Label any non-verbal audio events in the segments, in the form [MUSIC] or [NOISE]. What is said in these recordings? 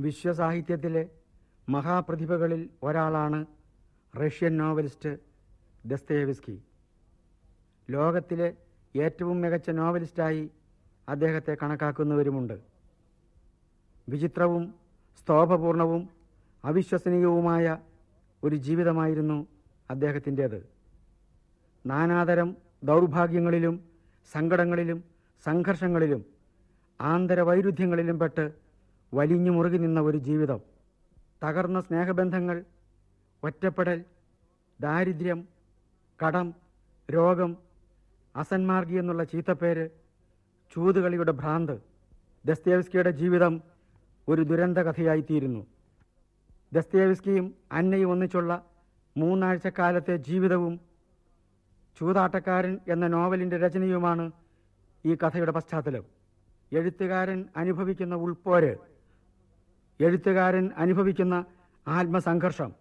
വിശ്വസാഹിത്യത്തിലെ മഹാപ്രതിഭകളിൽ ഒരാളാണ് Russian novelist ദസ്തയേവിസ്കി ലോകത്തിലെ ഏറ്റവും മികച്ച നോവലിസ്റ്റായി അദ്ദേഹത്തെ കണക്കാക്കുന്നവരുമുണ്ട്. വിചിത്രവും സ്തോഭപൂർണവും അവിശ്വസനീയവുമായ ഒരു ജീവിതമായിരുന്നു അദ്ദേഹത്തിന്റേത്. നാനാതരം ദൗർഭാഗ്യങ്ങളിലും സങ്കടങ്ങളിലും സംഘർഷങ്ങളിലും ആന്തരവൈരുദ്ധ്യങ്ങളിലും പെട്ട് വലിഞ്ഞു മുറുകി നിന്ന ഒരു ജീവിതം. തകർന്ന സ്നേഹബന്ധങ്ങൾ ഒറ്റപ്പെടൽ ദാരിദ്ര്യം കടം രോഗം അസന്മാർഗി എന്നുള്ള ചീത്തപ്പേര് ചൂതുകളിയുടെ ഭ്രാന്ത് ദസ്തേവ്സ്കിയുടെ ജീവിതം ഒരു ദുരന്ത കഥയായിത്തീരുന്നു. ദസ്തേവ്സ്കിയും അന്നയും ഒന്നിച്ചുള്ള മൂന്നാഴ്ചക്കാലത്തെ ജീവിതവും ചൂതാട്ടക്കാരൻ എന്ന നോവലിന്റെ രചനയുമാണ് ഈ കഥയുടെ പശ്ചാത്തലം. എഴുത്തുകാരൻ അനുഭവിക്കുന്ന ഉൾപ്പോര് എഴുത്തുകാരൻ അനുഭവിക്കുന്ന ആത്മസംഘർഷം.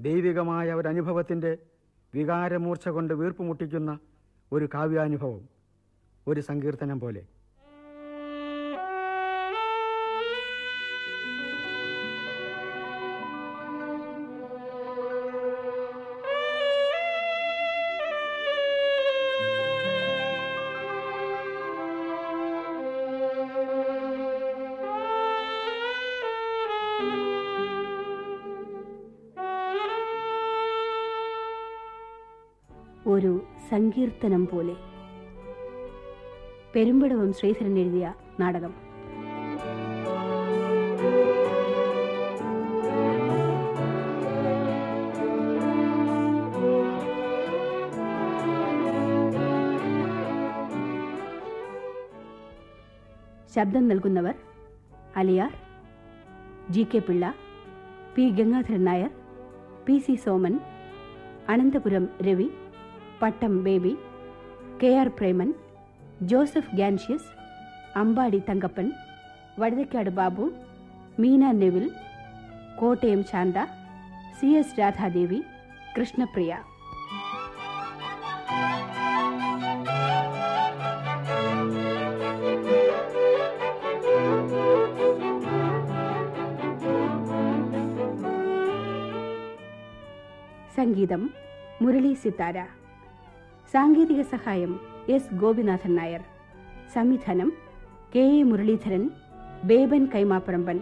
ദൈവികമായ ഒരു അനുഭവത്തിന്റെ വികാരമൂർച്ച കൊണ്ട് വീർപ്പുമുട്ടിക്കുന്ന ഒരു കാവ്യാനുഭവം ഒരു സങ്കീർത്തനം പോലെ. സങ്കീർത്തനം പോലെ. പെരുമ്പടവം ശ്രീധരൻ എഴുതിയ നാടകം. ശബ്ദം നൽകുന്നവർ Aliyar G K Pillai P Gangadharan Nair P C Soman Ananthapuram Ravi Pattom Baby K R Preman Joseph Gancious Ambadi Thankappan Vazhuthacaud Babu Meena Nevil Kottayam Shantha C S Radhadevi Krishnapriya സംഗീതം മുരളി സിത്താര സാങ്കേതിക സഹായം S Gopinathan Nair. സംവിധാനം K A Muraleedharan ബേബൻ Kaimaparamban.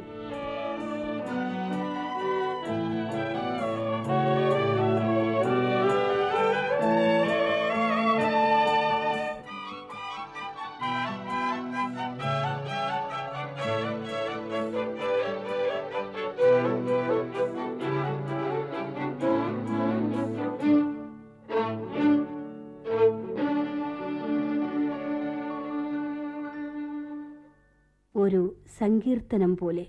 സങ്കീർത്തനം പോലെ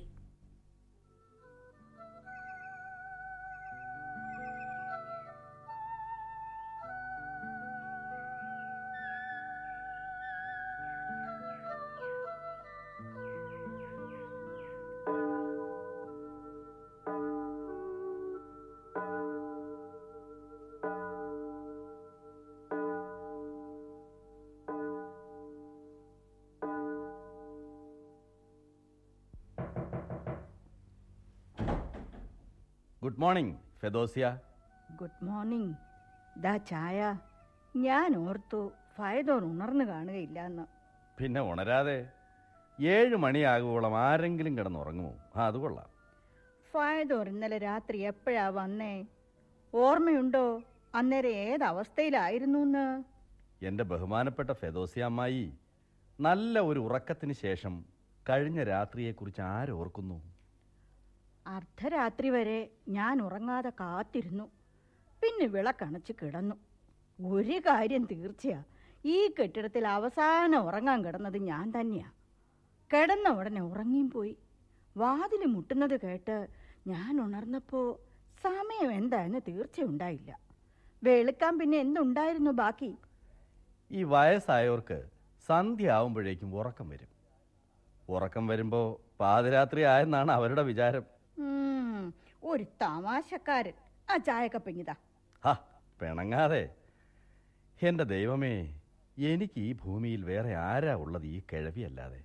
good morning Fedosia good morning ദാ ചായ. ഞാൻ ഓർത്തു ഫൈദോർ ഉണർന്നു കാണുകയില്ല എന്ന് പിന്നെ ഉണരാതെ ഏഴ് മണിയാകുവോളം ആരെങ്കിലും കിടന്നുറങ്ങുമോ? ആ അത് കൊള്ളാം. ഫയദോർ ഇന്നലെ രാത്രി എപ്പോഴാ വന്നേ? ഓർമ്മയുണ്ടോ? അന്നേരം ഏതവസ്ഥയിലായിരുന്നു എന്ന് എന്റെ ബഹുമാനപ്പെട്ട ഫെദോസിയ അമ്മായി നല്ല ഒരു ഉറക്കത്തിന് ശേഷം കഴിഞ്ഞ രാത്രിയെക്കുറിച്ച് ആരോർക്കുന്നു? അർദ്ധരാത്രി വരെ ഞാൻ ഉറങ്ങാതെ കാത്തിരുന്നു. പിന്നെ വിളക്കണച്ച് കിടന്നു. ഒരു കാര്യം തീർച്ചയാ. ഈ കെട്ടിടത്തിൽ അവസാനം ഉറങ്ങാൻ കിടന്നത് ഞാൻ തന്നെയാ. കിടന്ന ഉടനെ ഉറങ്ങിയും പോയി. വാതിൽ മുട്ടുന്നത് കേട്ട് ഞാൻ ഉണർന്നപ്പോ സമയം എന്തായെന്ന് തീർച്ചയുണ്ടായില്ല. വെളുക്കാൻ പിന്നെ എന്തുണ്ടായിരുന്നു ബാക്കി? ഈ വയസ്സായവർക്ക് സന്ധ്യ ആവുമ്പോഴേക്കും ഉറക്കം വരും. ഉറക്കം വരുമ്പോ പാതിരാത്രി ആയെന്നാണ് അവരുടെ വിചാരം. ഒരു തമാശക്കാരൻ. ആ ചായക്കപ്പിങ്ങിതാ പിണങ്ങാതെ. എന്റെ ദൈവമേ എനിക്ക് ഈ ഭൂമിയിൽ വേറെ ആരാ ഉള്ളത് ഈ കിഴവിയല്ലാതെ?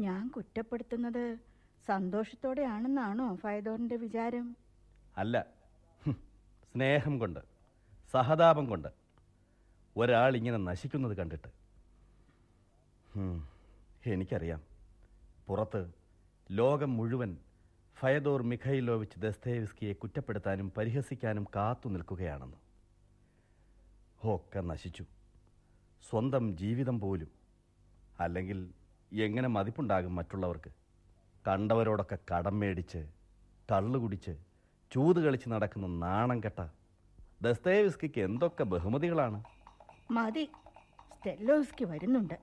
ഞാൻ കുറ്റപ്പെടുത്തുന്നത് സന്തോഷത്തോടെയാണെന്നാണോ ഫയദോറിന്റെ വിചാരം? അല്ല. സ്നേഹം കൊണ്ട് സഹതാപം കൊണ്ട് ഒരാൾ ഇങ്ങനെ നശിക്കുന്നത് കണ്ടിട്ട്. എനിക്കറിയാം. പുറത്ത് ലോകം മുഴുവൻ ഫയദോർ മിഖൈലോവിച്ച് ദസ്തേവിസ്കിയെ കുറ്റപ്പെടുത്താനും പരിഹസിക്കാനും കാത്തു നിൽക്കുകയാണെന്ന്. ഒക്കെ നശിച്ചു. സ്വന്തം ജീവിതം പോലും. അല്ലെങ്കിൽ എങ്ങനെ മതിപ്പുണ്ടാകും മറ്റുള്ളവർക്ക്? കണ്ടവരോടൊക്കെ കടം മേടിച്ച് കള്ളുകുടിച്ച് ചൂത് കളിച്ച് നടക്കുന്ന നാണം കെട്ട ദസ്തേവിസ്കിക്ക് എന്തൊക്കെ ബഹുമതികളാണ്? മതി. സ്റ്റെല്ലോസ്കി വരുന്നുണ്ട്.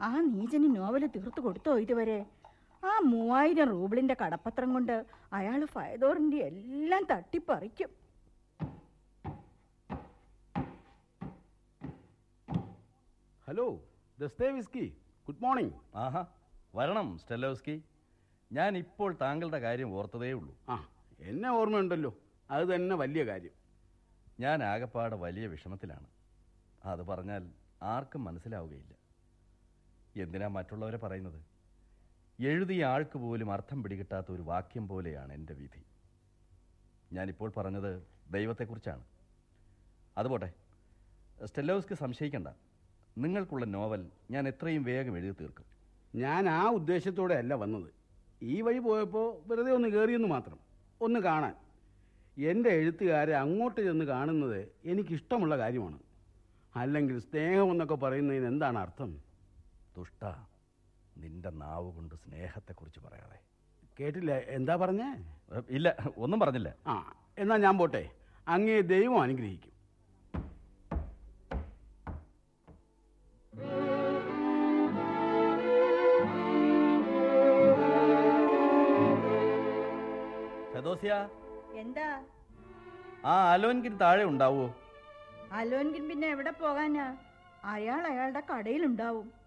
ആ നീചന് നോവൽ തീർത്തു കൊടുത്തോ ഇതുവരെ? ആ മൂവായിരം റൂബിളിന്റെ കടപ്പത്രം കൊണ്ട് അയാൾ ഫയദോറിന്റെ എല്ലാം തട്ടിപ്പറിക്കും. Hello Dostoevsky good morning. ആഹാ വരണം സ്റ്റെലോസ്കി ഞാൻ ഇപ്പോൾ താങ്കളുടെ കാര്യം ഓർത്തതേ ഉള്ളൂ. ആ എന്നെ ഓർമ്മയുണ്ടല്ലോ. അത് തന്നെ വലിയ കാര്യം. ഞാൻ ആകപ്പാടെ വലിയ വിഷമത്തിലാണ്. അത് പറഞ്ഞാൽ ആർക്കും മനസ്സിലാവുകയില്ല. എന്തിനാ മറ്റുള്ളവരെ പറയുന്നത്? എഴുതിയ ആൾക്ക് പോലും അർത്ഥം പിടികിട്ടാത്ത ഒരു വാക്യം പോലെയാണ് എന്റെ വിധി. ഞാനിപ്പോൾ പറഞ്ഞത് ദൈവത്തെക്കുറിച്ചാണ്. അതുപോട്ടെ സ്റ്റെല്ലോസ്ക്ക് സംശയിക്കണ്ട. നിങ്ങൾക്കുള്ള നോവൽ ഞാൻ എത്രയും വേഗം എഴുതി തീർക്കും. ഞാൻ ആ ഉദ്ദേശത്തോടെ അല്ല വന്നത്. ഈ വഴി പോയപ്പോൾ വെറുതെ ഒന്ന് കയറിയെന്ന് മാത്രം. ഒന്ന് കാണാൻ. എന്റെ എഴുത്തുകാരെ അങ്ങോട്ട് ചെന്ന് കാണുന്നത് എനിക്കിഷ്ടമുള്ള കാര്യമാണ്. അല്ലെങ്കിൽ സ്നേഹമെന്നൊക്കെ പറയുന്നതിന് എന്താണ് അർത്ഥം? ദുഷ്ട നിന്റെ നാവ് കൊണ്ട് സ്നേഹത്തെ കുറിച്ച് പറയാതെ. കേട്ടില്ല? എന്താ പറഞ്ഞേ? ഇല്ല ഒന്നും പറഞ്ഞില്ല. ആ എന്നാ ഞാൻ പോട്ടെ. അങ്ങേ ദൈവം അനുഗ്രഹിക്കും. ഫെദോസിയ? എന്താ? ആ അലോൻകിൻ താഴെ ഉണ്ടാവോ? അലോൻകിൻ പിന്നെ എവിടെ പോകാനാ? അയാൾ അയാളുടെ കടയിലുണ്ടാവും.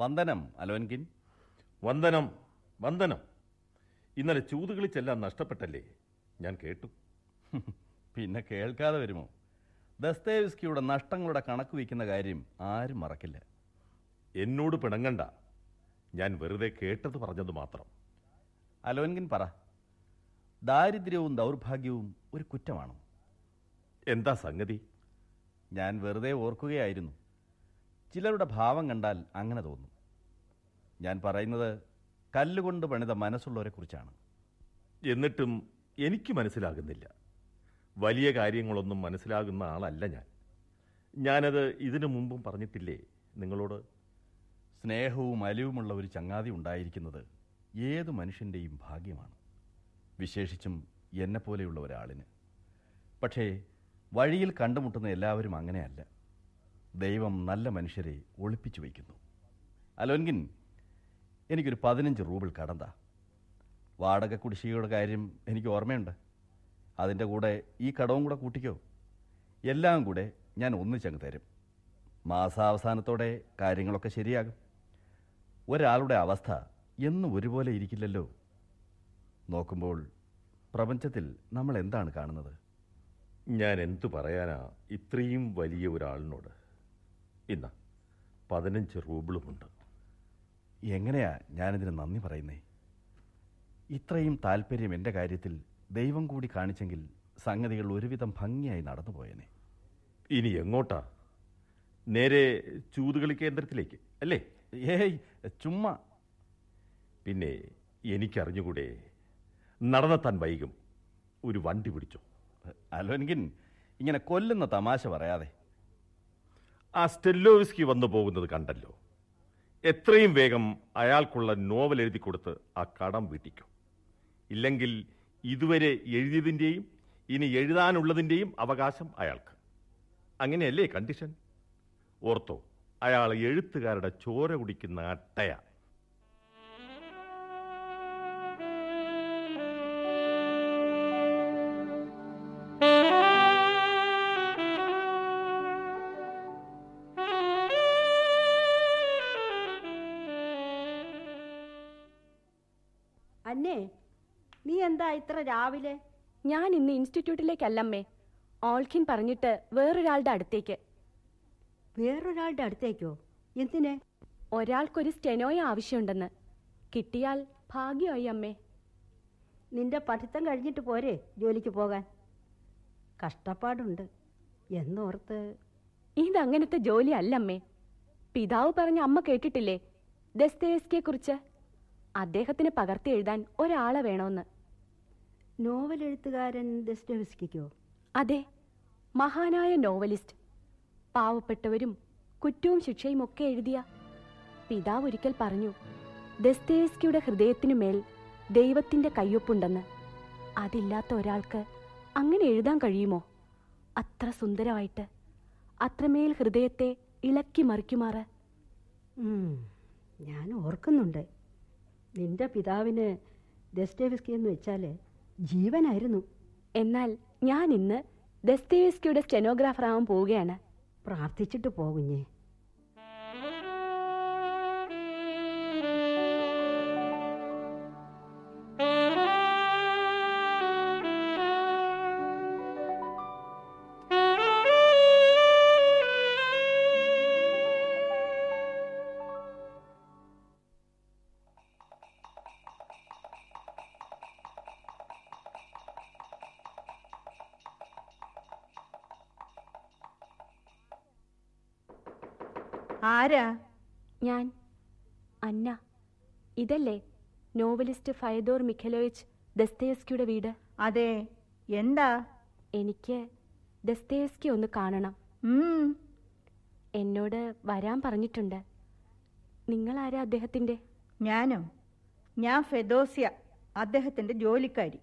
വന്ദനം അലോൻകിൻ. വന്ദനം വന്ദനം. ഇന്നലെ ചൂതുകളിച്ചെല്ലാം നഷ്ടപ്പെട്ടല്ലേ? ഞാൻ കേട്ടു. [LAUGHS] പിന്നെ കേൾക്കാതെ വരുമോ? ദസ്തേവിസ്കിയുടെ നഷ്ടങ്ങളുടെ കണക്ക് വയ്ക്കുന്ന കാര്യം ആരും മറക്കില്ല. എന്നോട് പിണങ്ങണ്ട. ഞാൻ വെറുതെ കേട്ടത് പറഞ്ഞത് മാത്രം. അലോൻകിൻ പറ. ദാരിദ്ര്യവും ദൗർഭാഗ്യവും ഒരു കുറ്റമാണോ? എന്താ സംഗതി? ഞാൻ വെറുതെ ഓർക്കുകയായിരുന്നു. ചിലരുടെ ഭാവം കണ്ടാൽ അങ്ങനെ തോന്നും. ഞാൻ പറയുന്നത് കല്ലുകൊണ്ട് പണിത മനസ്സുള്ളവരെ കുറിച്ചാണ്. എന്നിട്ടും എനിക്ക് മനസ്സിലാകുന്നില്ല. വലിയ കാര്യങ്ങളൊന്നും മനസ്സിലാകുന്ന ആളല്ല ഞാൻ. ഞാനത് ഇതിനു മുമ്പും പറഞ്ഞിട്ടില്ലേ നിങ്ങളോട്? സ്നേഹവും അലിവുമുള്ള ഒരു ചങ്ങാതി ഉണ്ടായിരിക്കുന്നത് ഏത് മനുഷ്യന്റെയും ഭാഗ്യമാണ്. വിശേഷിച്ചും എന്നെപ്പോലെയുള്ള ഒരാളിന്. പക്ഷേ വഴിയിൽ കണ്ടുമുട്ടുന്ന എല്ലാവരും അങ്ങനെയല്ല. ദൈവം നല്ല മനുഷ്യരെ ഒളിപ്പിച്ചു വയ്ക്കുന്നു. അലോൻകിൻ എനിക്കൊരു പതിനഞ്ച് റൂബിൾ കടന്താ. വാടക കുടിശ്ശികയുടെ കാര്യം എനിക്ക് ഓർമ്മയുണ്ട്. അതിന്റെ കൂടെ ഈ കടവും കൂടെ കൂട്ടിക്കോ. എല്ലാം കൂടെ ഞാൻ ഒന്നിച്ചങ്ങ് തരും. മാസാവസാനത്തോടെ കാര്യങ്ങളൊക്കെ ശരിയാകും. ഒരാളുടെ അവസ്ഥ എന്നും ഒരുപോലെ ഇരിക്കില്ലല്ലോ. നോക്കുമ്പോൾ പ്രപഞ്ചത്തിൽ നമ്മൾ എന്താണ് കാണുന്നത്? ഞാൻ എന്തു പറയാനാ ഇത്രയും വലിയ ഒരാളിനോട്? ഇന്ന പതിനഞ്ച് റൂബിളുമുണ്ട്. എങ്ങനെയാ ഞാനിതിന് നന്ദി പറയുന്നേ? ഇത്രയും താല്പര്യം എന്റെ കാര്യത്തിൽ ദൈവം കൂടി കാണിച്ചെങ്കിൽ സംഗതികൾ ഒരുവിധം ഭംഗിയായി നടന്നു പോയനെ. ഇനി എങ്ങോട്ടാ? നേരെ ചൂതുകളി കേന്ദ്രത്തിലേക്ക് അല്ലേ? ഏയ് ചുമ്മാ. പിന്നെ എനിക്കറിഞ്ഞുകൂടെ നടന്നെത്താൻ വൈകും. ഒരു വണ്ടി പിടിച്ചു. അലോൻകിൻ ഇങ്ങനെ കൊല്ലുന്ന തമാശ പറയാതെ. ആ സ്റ്റെല്ലോവിസ്കി വന്നു പോകുന്നത് കണ്ടല്ലോ. എത്രയും വേഗം അയാൾക്കുള്ള നോവൽ എഴുതി കൊടുത്ത് ആ കടം വീട്ടിക്കും. ഇല്ലെങ്കിൽ ഇതുവരെ എഴുതിയതിന്റെയും ഇനി എഴുതാനുള്ളതിന്റെയും അവകാശം അയാൾക്ക്. അങ്ങനെയല്ലേ കണ്ടീഷൻ ഓർത്തോ അയാൾ എഴുത്തുകാരുടെ ചോര കുടിക്കുന്ന അട്ടയാ. ഇത്ര രാവിലെ? ഞാൻ ഇന്ന് ഇൻസ്റ്റിറ്റ്യൂട്ടിലേക്കല്ലമ്മേ. ഓൾഖിൻ പറഞ്ഞിട്ട് വേറൊരാളുടെ അടുത്തേക്ക്. വേറൊരാളുടെ അടുത്തേക്കോ? എന്തിനെ? ഒരാൾക്കൊരു സ്റ്റെനോയ ആവശ്യമുണ്ടെന്ന്. കിട്ടിയാൽ ഭാഗ്യമായി അമ്മേ. നിന്റെ പഠിത്തം കഴിഞ്ഞിട്ട് പോരെ ജോലിക്ക് പോകാൻ? കഷ്ടപ്പാടുണ്ട്. എന്നോർത്ത്. ഇതങ്ങനത്തെ ജോലി അല്ലമ്മേ. പിതാവ് പറഞ്ഞ അമ്മ കേട്ടിട്ടില്ലേ? ദസ്തേവസ്കിയെ കുറിച്ച് അദ്ദേഹത്തിന് പകർത്തി എഴുതാൻ ഒരാളെ വേണമെന്ന് നോവൽ എഴുത്തുകാരൻ ദസ്റ്റോവസ്കിക്കോ അതെ. മഹാനായ നോവലിസ്റ്റ്. പാവപ്പെട്ടവരും കുറ്റവും ശിക്ഷയും ഒക്കെ എഴുതിയ പിതാവ് ഒരിക്കൽ പറഞ്ഞു ദസ്തേവസ്കിയുടെ ഹൃദയത്തിനു മേൽ ദൈവത്തിന്റെ കയ്യൊപ്പുണ്ടെന്ന്. അതില്ലാത്ത ഒരാൾക്ക് അങ്ങനെ എഴുതാൻ കഴിയുമോ? അത്ര സുന്ദരമായിട്ട്. അത്രമേൽ ഹൃദയത്തെ ഇളക്കി മറിക്കുമാറ്. ഞാൻ ഓർക്കുന്നുണ്ട്. നിന്റെ പിതാവിന് ദസ്റ്റോവസ്കി എന്ന് വെച്ചാൽ ജീവനായിരുന്നു. എന്നാൽ ഞാൻ ഇന്ന് ദസ്തേവിസ്കിയുടെ സ്റ്റെനോഗ്രാഫർ ആവാൻ പോവുകയാണ്. പ്രാർത്ഥിച്ചിട്ട് പോകുഞ്ഞേ ആരാ? ഞാൻ. അന്ന. ഇതല്ലേ നോവലിസ്റ്റ് ഫയദോർ മിഖലോയിച്ച് ദസ്തേസ്കിയുടെ വീട്? അതെ. എന്താ? എനിക്ക് ദസ്തേസ്കി ഒന്ന് കാണണം. എന്നോട് വരാൻ പറഞ്ഞിട്ടുണ്ട്. നിങ്ങളാരാ അദ്ദേഹത്തിന്റെ? ഞാനോ? ഞാൻ ഫെദോസിയ അദ്ദേഹത്തിന്റെ ജോലിക്കാരി.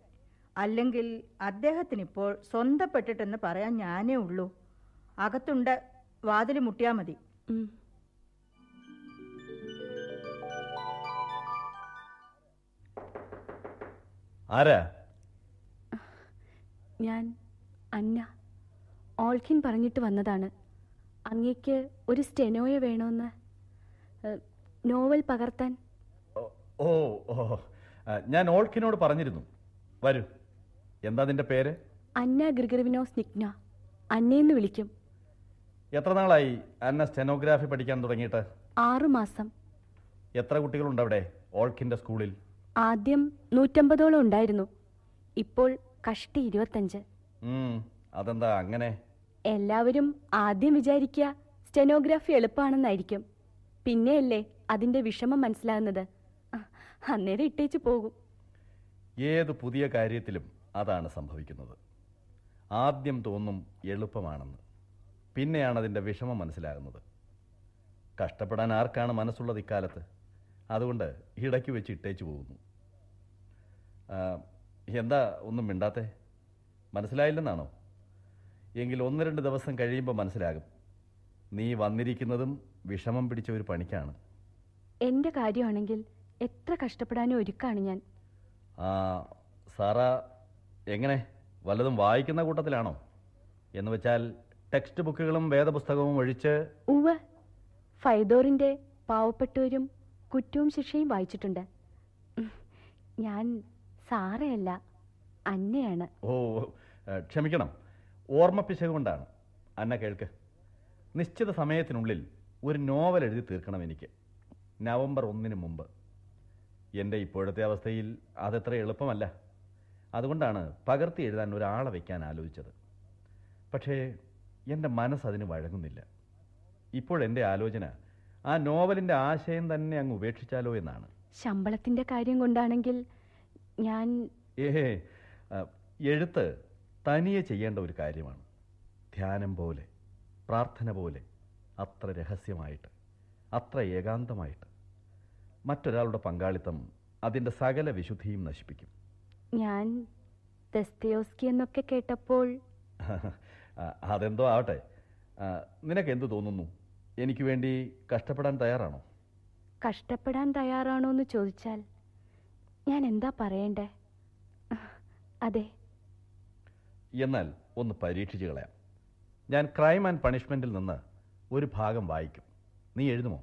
അല്ലെങ്കിൽ അദ്ദേഹത്തിന് ഇപ്പോൾ സ്വന്തപ്പെട്ടിട്ടെന്ന് പറയാൻ ഞാനേ ഉള്ളൂ. അകത്തുണ്ട് വാതിൽ മുട്ടിയാ മതി. ആരാ? ഞാൻ അന്ന. ഓൾക്കിൻ പറഞ്ഞിട്ട് വന്നതാണ്. അങ്ങേക്ക് ഒരു സ്റ്റെനോയ വേണമെന്ന് നോവൽ പകർത്താൻ. ഓ ഓ. ഞാൻ ഓൾഖിനോട് പറഞ്ഞിരുന്നു. വരൂ. എന്താ നിന്റെ പേര്? അന്ന ഗ്രിഗറിവിനോ സ്നിഗ്ന അന്നയെന്ന് വിളിക്കും. എത്ര നാളായി അന്ന സ്റ്റെനോഗ്രാഫി പഠിക്കാൻ തുടങ്ങിയിട്ട്? ആറുമാസം. എത്ര കുട്ടികളുണ്ട് അവിടെ ഓൾഖിന്റെ സ്കൂളിൽ? ആദ്യം നൂറ്റമ്പതോളം ഉണ്ടായിരുന്നു. ഇപ്പോൾ കഷ്ടി ഇരുപത്തഞ്ച്. അതെന്താ അങ്ങനെ? എല്ലാവരും ആദ്യം വിചാരിക്കുക സ്റ്റെനോഗ്രാഫി എളുപ്പമാണെന്നായിരിക്കും. പിന്നെയല്ലേ അതിന്റെ വിഷമം മനസ്സിലാകുന്നത്. അന്നേരം ഇട്ടേച്ച് പോകും. ഏത് പുതിയ കാര്യത്തിലും അതാണ് സംഭവിക്കുന്നത്. ആദ്യം തോന്നും എളുപ്പമാണെന്ന്. പിന്നെയാണ് അതിന്റെ വിഷമം മനസ്സിലാകുന്നത്. കഷ്ടപ്പെടാൻ ആർക്കാണ് മനസ്സുള്ളത് ഇക്കാലത്ത്? അതുകൊണ്ട് ഇടയ്ക്ക് വെച്ച് ഇട്ടേച്ചു പോകുന്നു. എന്താ ഒന്നും മിണ്ടാത്തെ? മനസ്സിലായില്ലെന്നാണോ? എങ്കിൽ ഒന്ന് രണ്ട് ദിവസം കഴിയുമ്പോൾ മനസ്സിലാകും. നീ വന്നിരിക്കുന്നതും വിഷമം പിടിച്ച ഒരു പണിക്കാണ്. എന്റെ കാര്യമാണെങ്കിൽ എത്ര കഷ്ടപ്പെടാനും ഒരുക്കാണ് ഞാൻ. സാറ എങ്ങനെ? വല്ലതും വായിക്കുന്ന കൂട്ടത്തിലാണോ? എന്ന് വെച്ചാൽ ടെക്സ്റ്റ് ബുക്കുകളും വേദപുസ്തകവും ഒഴിച്ച് ഉവ്വ്. ഫൈദോറിന്റെ പാവപ്പെട്ടവരും കുറ്റവും ശിക്ഷയും വായിച്ചിട്ടുണ്ട്. ഞാൻ സാറയല്ല അന്നയാണ്. ഓ ക്ഷമിക്കണം. ഓർമ്മപ്പിശക് കൊണ്ടാണ് അന്ന കേൾക്ക്. നിശ്ചിത സമയത്തിനുള്ളിൽ ഒരു നോവൽ എഴുതി തീർക്കണം എനിക്ക്. നവംബർ ഒന്നിന് മുമ്പ്. എന്റെ ഇപ്പോഴത്തെ അവസ്ഥയിൽ അതത്ര എളുപ്പമല്ല. അതുകൊണ്ടാണ് പകർത്തി എഴുതാൻ ഒരാളെ വയ്ക്കാൻ ആലോചിച്ചത്. പക്ഷേ എന്റെ മനസ്സ് അതിന് വഴങ്ങുന്നില്ല ഇപ്പോഴെന്റെ ആലോചന ആ നോവലിന്റെ ആശയം തന്നെ അങ്ങ് ഉപേക്ഷിച്ചാലോ എന്നാണ്. ശമ്പളത്തിന്റെ കാര്യം കൊണ്ടാണെങ്കിൽ ഞാൻ ഏ എഴുത്ത് തനിയെ ചെയ്യേണ്ട ഒരു കാര്യമാണ്. ധ്യാനം പോലെ പ്രാർത്ഥന പോലെ അത്ര രഹസ്യമായിട്ട് അത്ര ഏകാന്തമായിട്ട്. മറ്റൊരാളുടെ പങ്കാളിത്തം അതിന്റെ സകല വിശുദ്ധിയും നശിപ്പിക്കും. ഞാൻ ദസ്തയോസ്കി എന്നൊക്കെ കേട്ടപ്പോൾ അതെന്തോ ആവട്ടെ. നിനക്ക് എന്തു തോന്നുന്നു? എനിക്ക് വേണ്ടി കഷ്ടപ്പെടാൻ തയ്യാറാണോ? കഷ്ടപ്പെടാൻ തയ്യാറാണോ എന്ന് ചോദിച്ചാൽ ഞാൻ എന്താ പറയണ്ടേ? അതെ. എന്നാൽ ഒന്ന് പരീക്ഷിച്ച് കളയാം. ഞാൻ ക്രൈം ആൻഡ് പണിഷ്മെന്റിൽ നിന്ന് ഒരു ഭാഗം വായിക്കും. നീ എഴുതുമോ?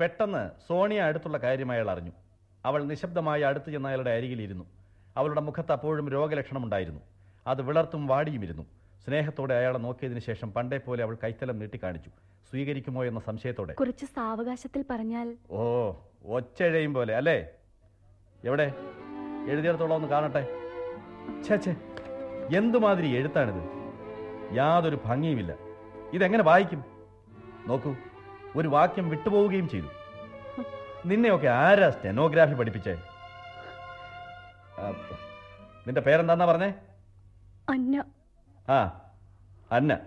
പെട്ടെന്ന് സോണിയ അടുത്തുള്ള കാര്യം അയാൾ അറിഞ്ഞു. അവൾ നിശബ്ദമായി അടുത്ത് ചെന്ന അയാളുടെ അരികിലിരുന്നു അവളുടെ മുഖത്ത് അപ്പോഴും രോഗലക്ഷണം ഉണ്ടായിരുന്നു അത് വിളർത്തും വാടിയുമിരുന്നു. സ്നേഹത്തോടെ അയാളെ നോക്കിയതിനു ശേഷം പണ്ടേ പോലെ അവൾ കൈത്തലം നീട്ടിക്കാണിച്ചു സ്വീകരിക്കുമോ എന്ന സംശയത്തോടെ. കുറച്ച് സാവകാശത്തിൽ പറഞ്ഞാൽ ഓ ഒച്ചഴയും പോലെ അല്ലേ? എവിടെ? എഴുതിയിടത്തോളം ഒന്ന് കാണട്ടെ. ഛേ എന്തുമാതിരി എഴുത്താണിത്? യാതൊരു ഭംഗിയുമില്ല. ഇതെങ്ങനെ വായിക്കും? നോക്കൂ ഒരു വാക്യം വിട്ടുപോവുകയും ചെയ്തു. നിന്നെയൊക്കെ ആരാ സ്റ്റെനോഗ്രാഫി പഠിപ്പിച്ചേ? നിന്റെ പേരെന്താന്നാ പറഞ്ഞേ? അന്ന. ആ അന്ന.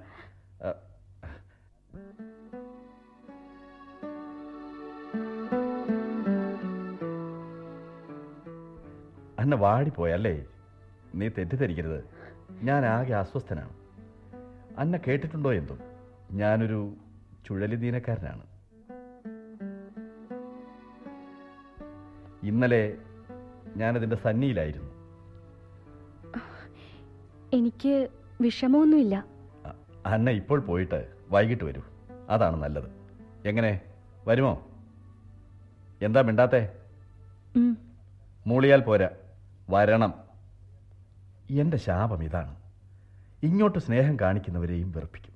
അന്ന വാടിപ്പോയല്ലേ? നീ തെറ്റിദ്ധരിക്കരുത്. ഞാൻ ആകെ അസ്വസ്ഥനാണ്. അന്നെ കേട്ടിട്ടുണ്ടോ എന്തോ? ഞാനൊരു ചുഴലിദീനക്കാരനാണ്. ഇന്നലെ ഞാനതിന്റെ സന്നിയിലായിരുന്നു. എനിക്ക് വിഷമമൊന്നുമില്ല. അന്ന ഇപ്പോൾ പോയിട്ട് വൈകിട്ട് വരൂ. അതാണ് നല്ലത്. എങ്ങനെ? വരുമോ? എന്താ മിണ്ടാത്തേ? മൂളിയാൽ പോരാ. വരണം. എന്റെ ശാപം ഇതാണ്. ഇങ്ങോട്ട് സ്നേഹം കാണിക്കുന്നവരെയും വെറുപ്പിക്കും.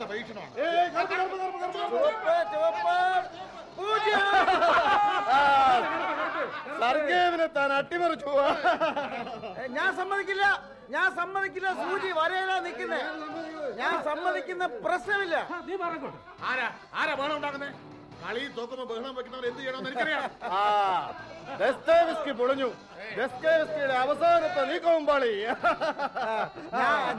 അവസാനത്തെ പരീക്ഷണമാണ്. സർഗേവിനെ താൻ അട്ടിമറിച്ചു. ഞാൻ സമ്മതിക്കില്ല. ഞാൻ സമ്മതിക്കില്ല സൂചി വരയിലാ നിൽക്കുന്നേ. ഞാൻ സമ്മതിക്കുന്ന പ്രശ്നമില്ല. ആരാ? ആരാ ബഹളം ഉണ്ടാക്കുന്നേ? കളി തോക്കുമ്പോ ബഹളം വെക്കുന്നവർ എന്ത് ചെയ്യണമെന്ന് എനിക്കറിയാം. പൊളിഞ്ഞു. അവസാനത്തെ നീക്കവും പാളി.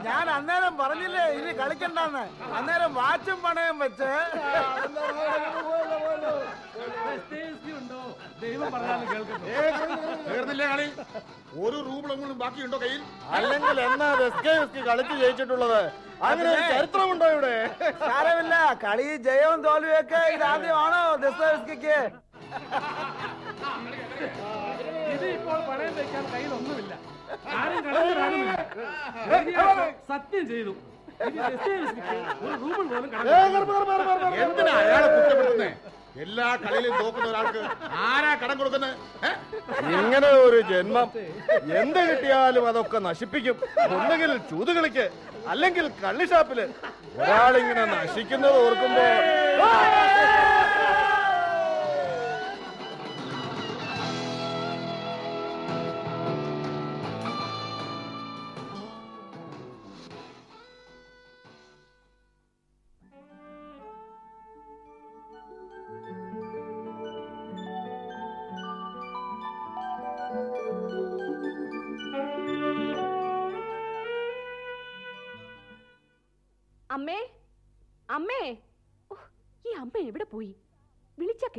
ഞാൻ അന്നേരം പറഞ്ഞില്ലേ ഇനി കളിക്കണ്ടെന്ന്. അന്നേരം വാച്ചും പണയം വെച്ച്. തീർന്നില്ലേ കളി? ഒരു റൂബിളെങ്കിലും ബാക്കിയുണ്ടോ കയ്യിൽ? അല്ലെങ്കിൽ എന്നാ കളിച്ച് ജയിച്ചിട്ടുള്ളത്? അങ്ങനെ ഒരു ചരിത്രമുണ്ടോ ഇവിടെ? സാരമില്ല കളി ജയവും തോൽവിയൊക്കെ ഇത് ആദ്യമാണോ ദസ്തവസ്കിക്ക് ഇതിപ്പോൾ പണയം വെക്കാൻ കയ്യിലൊന്നുമില്ല. ആരും കടന്നു കാണുന്നില്ല സത്യം ചെയ്തു. എന്തിനാ അയാളെ കുറ്റപ്പെടുത്തുന്നേ? എല്ലാ കളിയിലും തോക്കുന്ന ഒരാൾക്ക് ആരാ കടം കൊടുക്കുന്നത് ഇങ്ങനെ ഒരു ജന്മം എന്ത് കിട്ടിയാലും അതൊക്കെ നശിപ്പിക്കും. ഒന്നുകിൽ ചൂതുകളിക്ക് അല്ലെങ്കിൽ കള്ളിഷാപ്പിൽ. ഒരാളിങ്ങനെ നശിക്കുന്നത് ഓർക്കുമ്പോ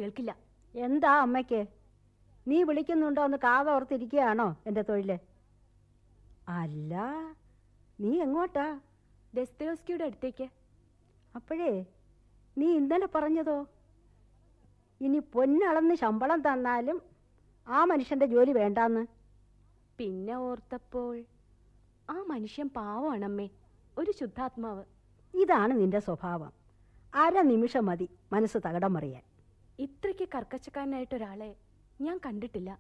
കേൾക്കില്ല. എന്താ അമ്മയ്ക്ക്? നീ വിളിക്കുന്നുണ്ടോ എന്ന് കാതോർത്തിരിക്കുകയാണോ എന്റെ തൊഴിൽ? അല്ല നീ എങ്ങോട്ടാ? ദസ്തയോസ്കിയുടെ അടുത്തേക്ക്. അപ്പോഴേ നീ ഇന്നലെ പറഞ്ഞതോ? ഇനി പൊന്നളന്ന് ശമ്പളം തന്നാലും ആ മനുഷ്യന്റെ ജോലി വേണ്ടാന്ന്. പിന്നെ ഓർത്തപ്പോൾ ആ മനുഷ്യൻ പാവമാണമ്മേ ഒരു ശുദ്ധാത്മാവ്. ഇതാണ് നിന്റെ സ്വഭാവം. അര നിമിഷം മതി മനസ്സ് തകടം മറിയാൻ. ഇത്രയ്ക്ക് കർക്കശക്കാരനായിട്ടൊരാളെ ഞാൻ കണ്ടിട്ടില്ല.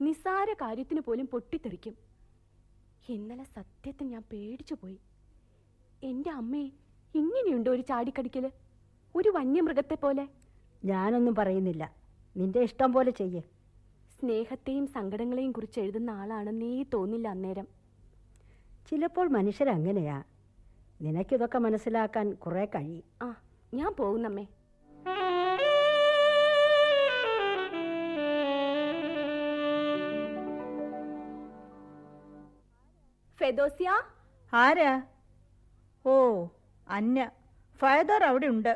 നിസാര കാര്യത്തിന് പോലും പൊട്ടിത്തെറിക്കും. ഇന്നലെ സത്യത്തിൽ ഞാൻ പേടിച്ചു പോയി എന്റെ അമ്മേ ഇങ്ങനെയുണ്ടോ ഒരു ചാടിക്കടിക്കൽ? ഒരു വന്യമൃഗത്തെ പോലെ ഞാനൊന്നും പറയുന്നില്ല. നിന്റെ ഇഷ്ടം പോലെ ചെയ്യേ. സ്നേഹത്തെയും സങ്കടങ്ങളെയും കുറിച്ച് എഴുതുന്ന ആളാണെന്നേ തോന്നില്ല അന്നേരം. ചിലപ്പോൾ മനുഷ്യരങ്ങനെയാ. നിനക്കിതൊക്കെ മനസ്സിലാക്കാൻ കുറേ കഴിയും ആ ഞാൻ പോകുന്നമ്മേ. ഫെദോസിയ ആരാ? ഓ അന്ന ഫയദർ അവിടെ ഉണ്ട്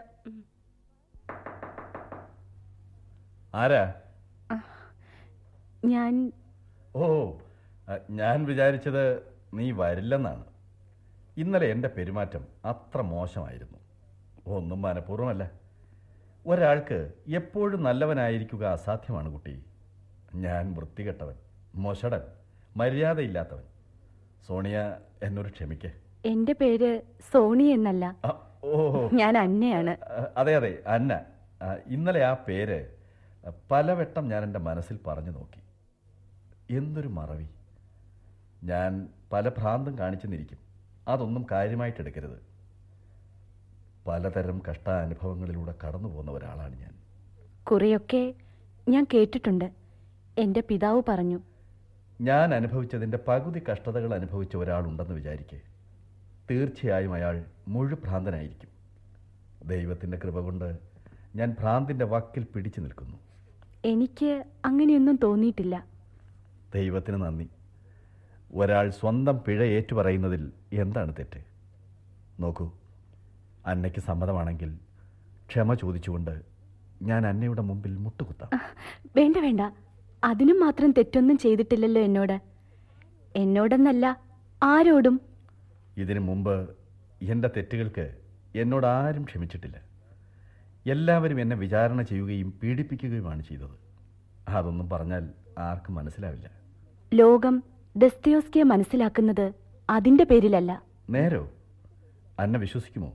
ആരാ ഞാൻ. ഓ ഞാൻ വിചാരിച്ചത് നീ വരില്ലെന്നാണ്. ഇന്നലെ എന്റെ പെരുമാറ്റം അത്ര മോശമായിരുന്നു. ഒന്നും മനഃപൂർവമല്ല. ഒരാൾക്ക് എപ്പോഴും നല്ലവനായിരിക്കുക അസാധ്യമാണ് കുട്ടി. ഞാൻ വൃത്തികെട്ടവൻ മൊശടൻ മര്യാദയില്ലാത്തവൻ. സോണിയ എന്നോട് ക്ഷമിക്കേ. എന്റെ പേര് സോണി എന്നല്ല. ഓ. ഞാൻ അന്നയാണ്. അതെ അതെ അന്ന. ഇന്നലെ ആ പേര് പലവട്ടം ഞാൻ എന്റെ മനസ്സിൽ പറഞ്ഞു നോക്കി. എന്തൊരു മറവി. ഞാൻ പല ഭ്രാന്തും കാണിച്ചെന്നിരിക്കും. അതൊന്നും കാര്യമായിട്ട് എടുക്കരുത്. പലതരം കഷ്ടാനുഭവങ്ങളിലൂടെ കടന്നു പോകുന്ന ഒരാളാണ് ഞാൻ. കുറെയൊക്കെ ഞാൻ കേട്ടിട്ടുണ്ട്. എന്റെ പിതാവ് പറഞ്ഞു. ഞാൻ അനുഭവിച്ചതിന്റെ പകുതി കഷ്ടതകൾ അനുഭവിച്ച ഒരാളുണ്ടെന്ന് വിചാരിക്കേ. തീർച്ചയായും അയാൾ മുഴുഭ്രാന്തനായിരിക്കും ദൈവത്തിന്റെ കൃപ കൊണ്ട് ഞാൻ ഭ്രാന്തിന്റെ വക്കിൽ പിടിച്ചു നിൽക്കുന്നു. എനിക്ക് അങ്ങനെയൊന്നും തോന്നിയിട്ടില്ല. ദൈവത്തിന് നന്ദി. ഒരാൾ സ്വന്തം പിഴ ഏറ്റുപറയുന്നതിൽ എന്താണ് തെറ്റ്? നോക്കൂ അന്നയ്ക്ക് സമ്മതമാണെങ്കിൽ ക്ഷമ ചോദിച്ചുകൊണ്ട് ഞാൻ അന്നയുടെ മുമ്പിൽ മുട്ടുകുത്താം. വേണ്ട വേണ്ട. അതിനും മാത്രം തെറ്റൊന്നും ചെയ്തിട്ടില്ലല്ലോ എന്നോട്. എന്നോടെന്നല്ല ആരോടും? ഇതിനു മുമ്പ് എന്റെ തെറ്റുകൾക്ക് എന്നോട് ആരും ക്ഷമിച്ചിട്ടില്ല. എല്ലാവരും എന്നെ വിചാരണ ചെയ്യുകയും പീഡിപ്പിക്കുകയുമാണ് ചെയ്തത്. അതൊന്നും പറഞ്ഞാൽ ആർക്കും മനസ്സിലാവില്ല. ലോകം ദസ്തയോസ്കിയെ മനസ്സിലാക്കുന്നത് അതിന്റെ പേരിലല്ല. നേരോ? അന്നെ വിശ്വസിക്കുമോ?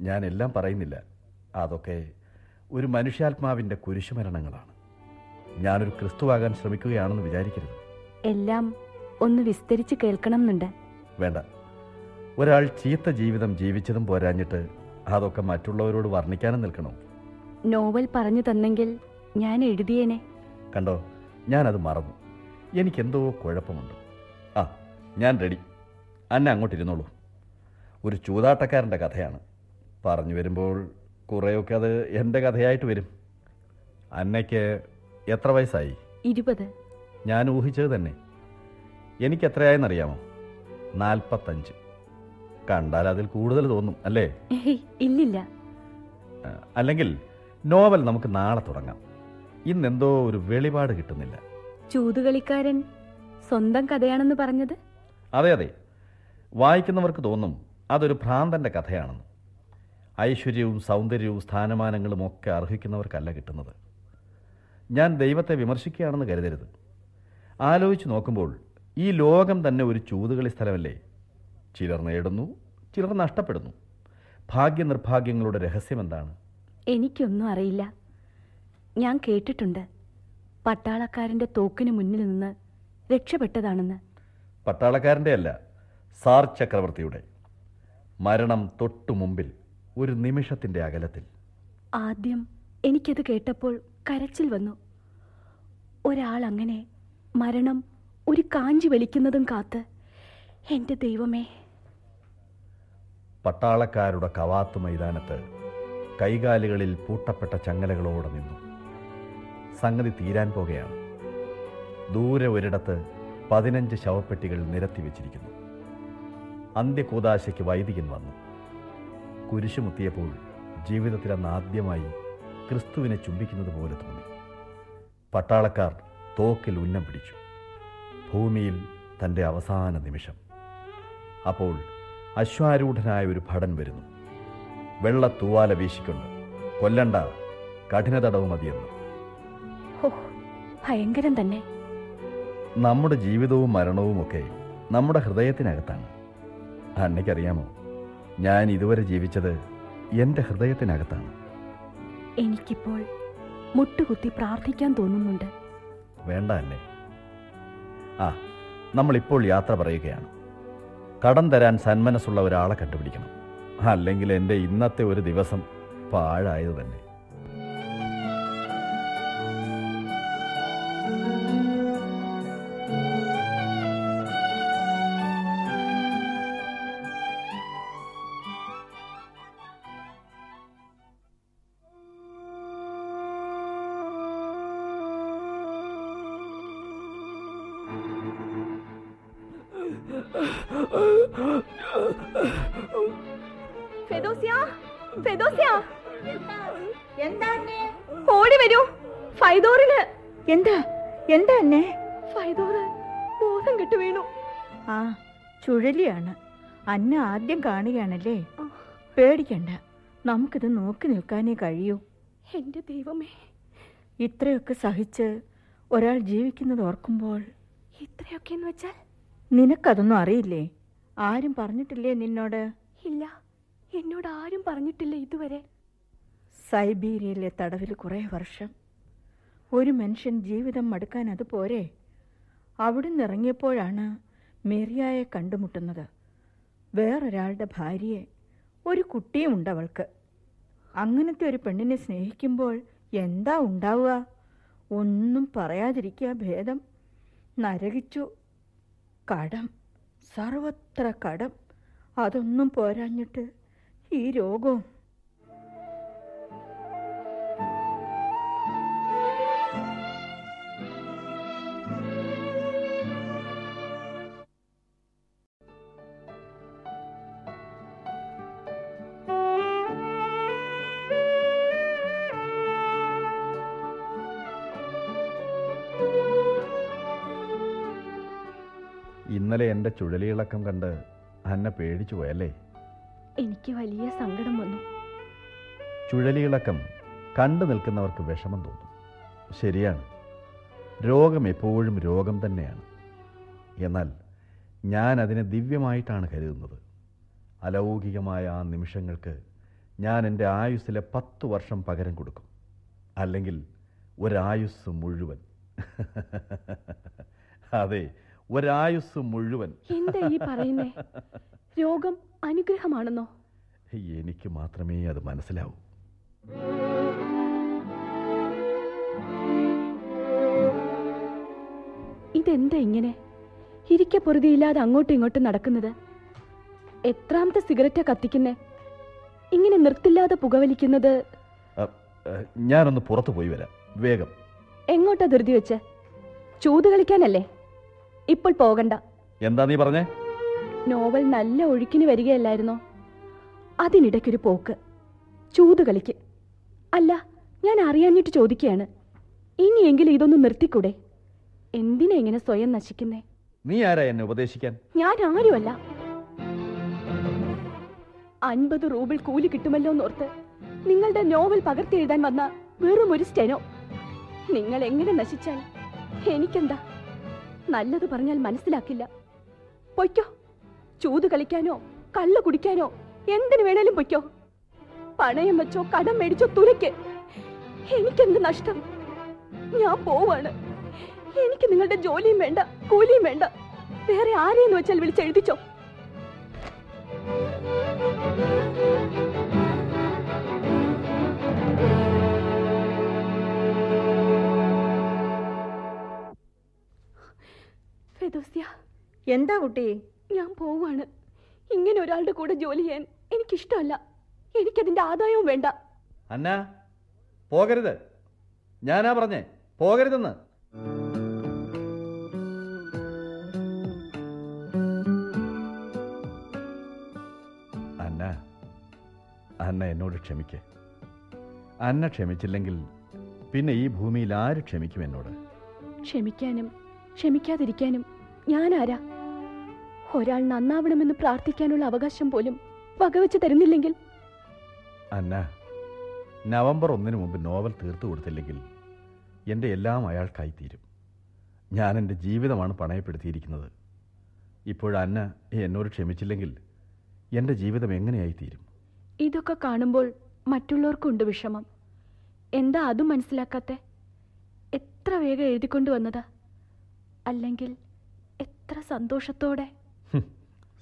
ഞാൻ എല്ലാം പറയുന്നില്ല. അതൊക്കെ ഒരു മനുഷ്യാത്മാവിന്റെ കുരിശുമരണങ്ങളാണ്. ഞാനൊരു ക്രിസ്തുവാകാൻ ശ്രമിക്കുകയാണെന്ന് വിചാരിക്കരുത്. എല്ലാം ഒന്ന് വിസ്തരിച്ച് കേൾക്കണം എന്നുണ്ട് വേണ്ട. ഒരാൾ ചീത്ത ജീവിതം ജീവിച്ചതും പോരാഞ്ഞിട്ട് അതൊക്കെ മറ്റുള്ളവരോട് വർണിക്കാനും നിൽക്കണോ? നോവൽ പറഞ്ഞു തന്നെങ്കിൽ ഞാൻ എഴുതിയേനെ. കണ്ടോ ഞാനത് മറന്നു. എനിക്കെന്തോ കുഴപ്പമുണ്ട്. ആ ഞാൻ റെഡി. അന്നെ അങ്ങോട്ടിരുന്നോളൂ. ഒരു ചൂതാട്ടക്കാരന്റെ കഥയാണ്. പറഞ്ഞു വരുമ്പോൾ കുറേയൊക്കെ അത് എന്റെ കഥയായിട്ട് വരും. അന്നയ്ക്ക് എത്ര വയസ്സായി? ഇരുപത്. ഞാൻ ഊഹിച്ചത് തന്നെ. എനിക്ക് എത്രയായെന്നറിയാമോ നാൽപ്പത്തഞ്ച്. കണ്ടാൽ അതിൽ കൂടുതൽ തോന്നും അല്ലേ? ഇല്ലില്ല. അല്ലെങ്കിൽ നോവൽ നമുക്ക് നാളെ തുടങ്ങാം. ഇന്നെന്തോ ഒരു വെളിപാട് കിട്ടുന്നില്ല. ചൂതുകളിക്കാരൻ സ്വന്തം കഥയാണെന്ന് പറഞ്ഞത്? അതെ അതെ. വായിക്കുന്നവർക്ക് തോന്നും അതൊരു ഭ്രാന്തന്റെ കഥയാണെന്ന്. ഐശ്വര്യവും സൗന്ദര്യവും സ്ഥാനമാനങ്ങളും ഒക്കെ അർഹിക്കുന്നവർക്കല്ല കിട്ടുന്നത്. ഞാൻ ദൈവത്തെ വിമർശിക്കുകയാണെന്ന് കരുതരുത്. ആലോചിച്ച് നോക്കുമ്പോൾ ഈ ലോകം തന്നെ ഒരു ചൂതുകളി സ്ഥലമല്ലേ? ചിലർ നേടുന്നു ചിലർ നഷ്ടപ്പെടുന്നു. ഭാഗ്യനിർഭാഗ്യങ്ങളുടെ രഹസ്യം എന്താണ്? എനിക്കൊന്നും അറിയില്ല. ഞാൻ കേട്ടിട്ടുണ്ട് പട്ടാളക്കാരന്റെ തോക്കിന് മുന്നിൽ നിന്ന് രക്ഷപ്പെട്ടതാണെന്ന്. പട്ടാളക്കാരന്റെ അല്ല സാർ ചക്രവർത്തിയുടെ. മരണം തൊട്ടു മുമ്പിൽ ഒരു നിമിഷത്തിന്റെ അകലത്തിൽ. ആദ്യം എനിക്കത് കേട്ടപ്പോൾ കരച്ചിൽ വന്നു. ഒരാൾ അങ്ങനെ മരണം ഒരു കാഞ്ചി വലിക്കുന്നതും കാത്ത് എന്റെ ദൈവമേ. പട്ടാളക്കാരുടെ കവാത്ത് മൈതാനത്ത് കൈകാലുകളിൽ പൂട്ടപ്പെട്ട ചങ്ങലകളോടെ നിന്നു. സംഗതി തീരാൻ പോകുകയാണ് ദൂരെ ഒരിടത്ത് പതിനഞ്ച് ശവപ്പെട്ടികൾ നിരത്തി വെച്ചിരിക്കുന്നു. അന്ത്യകൂതാശയ്ക്ക് വൈദികൻ വന്നു. കുരിശുമുത്തിയപ്പോൾ ജീവിതത്തിലെന്നാദ്യമായി ക്രിസ്തുവിനെ ചുംബിക്കുന്നത് പോലെ തോന്നി. പട്ടാളക്കാർ തോക്കിൽ ഉന്നം പിടിച്ചു. ഭൂമിയിൽ തന്റെ അവസാന നിമിഷം. അപ്പോൾ അശ്വാരൂഢനായ ഒരു ഭടൻ വരുന്നു. വെള്ള തൂവാല വീശിക്കൊണ്ട് കൊല്ലണ്ട കഠിനതടവ് മതിയെന്ന്. ഭയങ്കരം തന്നെ. നമ്മുടെ ജീവിതവും മരണവും ഒക്കെ നമ്മുടെ ഹൃദയത്തിനകത്താണ്. അന്നയ്ക്കറിയാമോ ഞാൻ ഇതുവരെ ജീവിച്ചത് എന്റെ ഹൃദയത്തിനകത്താണ്. എനിക്കിപ്പോൾ മുട്ടുകുത്തി പ്രാർത്ഥിക്കാൻ തോന്നുന്നുണ്ട്. വേണ്ട അല്ലേ ആ നമ്മളിപ്പോൾ യാത്ര പറയുകയാണ്. കടം തരാൻ സന്മനസ്സുള്ള ഒരാളെ കണ്ടുപിടിക്കണം. അല്ലെങ്കിൽ എന്റെ ഇന്നത്തെ ഒരു ദിവസം പാഴായത് തന്നെ. അന്ന ആദ്യം കാണുകയാണല്ലേ? പേടിക്കണ്ട. നമുക്കിത് നോക്കി നിൽക്കാനേ കഴിയൂ. എന്റെ ദൈവമേ. ഇത്രയൊക്കെ സഹിച്ച് ഒരാൾ ജീവിക്കുന്നത് ഓർക്കുമ്പോൾ ഇത്രയൊക്കെ എന്ന് വെച്ചാൽ? നിനക്കതൊന്നും അറിയില്ലേ? ആരും പറഞ്ഞിട്ടില്ലേ നിന്നോട്? ഇല്ല. എന്നോട് ആരും പറഞ്ഞിട്ടില്ല ഇതുവരെ. സൈബീരിയയിലെ തടവിൽ കുറേ വർഷം. ഒരു മനുഷ്യൻ ജീവിതം മടുക്കാൻ അത് പോരെ. അവിടുന്ന് ഇറങ്ങിയപ്പോഴാണ് മെറിയായെ കണ്ടുമുട്ടുന്നത്. വേറൊരാളുടെ ഭാര്യയെ ഒരു കുട്ടിയുമുണ്ട് അവൾക്ക് അങ്ങനത്തെ ഒരു പെണ്ണിനെ സ്നേഹിക്കുമ്പോൾ എന്താ ഉണ്ടാവുക? ഒന്നും പറയാതിരിക്കുക ഭേദം. നരകിച്ചു. കടം. സർവത്ര കടം. അതൊന്നും പോരാഞ്ഞിട്ട് ഈ രോഗവും ഇന്നലെ എന്റെ ചുഴലിയിളക്കം കണ്ട് അന്ന പേടിച്ചു പോയല്ലേ? എനിക്ക് വലിയ സങ്കടം വന്നു. ചുഴലിയിളക്കം കണ്ടു നിൽക്കുന്നവർക്ക് വിഷമം തോന്നും. ശരിയാണ്. രോഗം എപ്പോഴും രോഗം തന്നെയാണ്. എന്നാൽ ഞാൻ അതിനെ ദിവ്യമായിട്ടാണ് കരുതുന്നത്. അലൗകികമായ ആ നിമിഷങ്ങൾക്ക് ഞാൻ എന്റെ ആയുസ്സിലെ പത്ത് വർഷം പകരം കൊടുക്കും. അല്ലെങ്കിൽ ഒരായുസ് മുഴുവൻ. [LAUGHS] അതെ ഒരായുസ് മുഴുവൻ. എന്താ ഈ പറയുന്നേ? രോഗം അനുഗ്രഹമാണെന്നോ? എനിക്ക് മാത്രമേ അത് മനസ്സിലാവൂ. ഇതെന്താ ഇങ്ങനെ? ഇരിക്ക പൊറുതിയില്ലാതെ അങ്ങോട്ടും ഇങ്ങോട്ടും നടക്കുന്നത്. എത്രാമത്തെ സിഗരറ്റാ കത്തിക്കുന്നേ? ഇങ്ങനെ നിർത്തില്ലാതെ പുകവലിക്കുന്നത്? ഞാനൊന്ന് പുറത്തു പോയി വരാം. വേഗം. എങ്ങോട്ടാ ധൃതി വെച്ച്? ചൂത് കളിക്കാനല്ലേ? ഇപ്പോൾ പോകണ്ട. എന്താ നീ പറഞ്ഞേ? നോവൽ നല്ല ഒഴുക്കിന് വരികയല്ലായിരുന്നോ? അതിനിടയ്ക്കൊരു പോക്ക്. ചൂത് കളിക്ക്. അല്ല ഞാൻ അറിയാഞ്ഞിട്ട് ചോദിക്കുകയാണ്. ഇനിയെങ്കിലും ഇതൊന്ന് നിർത്തിക്കൂടെ? എന്തിനാ ഇങ്ങനെ സ്വയം നശിക്കുന്നേ? നീ ആരാ എന്നെ ഉപദേശിക്കാൻ? ഞാൻ ആരുമല്ല. അൻപത് റൂബിൾ കൂലി കിട്ടുമല്ലോ എന്നോർത്ത് നിങ്ങളുടെ നോവൽ പകർത്തി എഴുതാൻ വന്ന വെറും ഒരു സ്റ്റെനോ. നിങ്ങൾ എങ്ങനെ നശിച്ചാൽ എനിക്കെന്താ? നല്ലത് പറഞ്ഞാൽ മനസ്സിലാക്കില്ല. പൊയ്ക്കോ. ചൂത് കളിക്കാനോ കള്ളു കുടിക്കാനോ എന്തിനു വേണേലും പൊയ്ക്കോ. പണയം വെച്ചോ കടം മേടിച്ചോ തുലയ്ക്ക് എനിക്കെന്ത് നഷ്ടം? ഞാൻ പോവാണ്. എനിക്ക് നിങ്ങളുടെ ജോലിയും വേണ്ട കൂലിയും വേണ്ട. വേറെ ആരെയെന്ന് വെച്ചാൽ വിളിച്ചെഴുതിച്ചോ ഫെദോസ്യ എന്താ കുട്ടി? ഞാൻ പോവാണ്. ഇങ്ങനെ ഒരാളുടെ കൂടെ ജോലി ചെയ്യാൻ എനിക്കിഷ്ടമല്ല. എനിക്കതിന്റെ ആദായവും വേണ്ട. അന്ന പോകരുത്. ഞാനാ പറഞ്ഞേ പോകരുതെന്ന്. അന്ന അന്ന എന്നോട് ക്ഷമിക്ക. അന്ന ക്ഷമിച്ചില്ലെങ്കിൽ പിന്നെ ഈ ഭൂമിയിൽ ആര് ക്ഷമിക്കും എന്നോട്? ക്ഷമിക്കാനും ക്ഷമിക്കാതിരിക്കാനും ഞാനാരാ? ഒരാൾ നന്നാവണമെന്ന് പ്രാർത്ഥിക്കാനുള്ള അവകാശം പോലും വകവെച്ച് തരുന്നില്ലെങ്കിൽ? അന്ന നവംബർ ഒന്നിനു മുമ്പ് നോവൽ തീർത്തു കൊടുത്തില്ലെങ്കിൽ എന്റെ എല്ലാം അയാൾക്കായി തീരും. ഞാൻ എന്റെ ജീവിതമാണ് പണയപ്പെടുത്തിയിരിക്കുന്നത്. ഇപ്പോഴന്ന എന്നോട് ക്ഷമിച്ചില്ലെങ്കിൽ എന്റെ ജീവിതം എങ്ങനെയായി തീരും? ഇതൊക്കെ കാണുമ്പോൾ മറ്റുള്ളവർക്കുണ്ട് വിഷമം. എന്താ അതും മനസ്സിലാക്കാത്തെ? എത്ര വേഗം എഴുതിക്കൊണ്ടു വന്നതാ? അല്ലെങ്കിൽ എത്ര സന്തോഷത്തോടെ?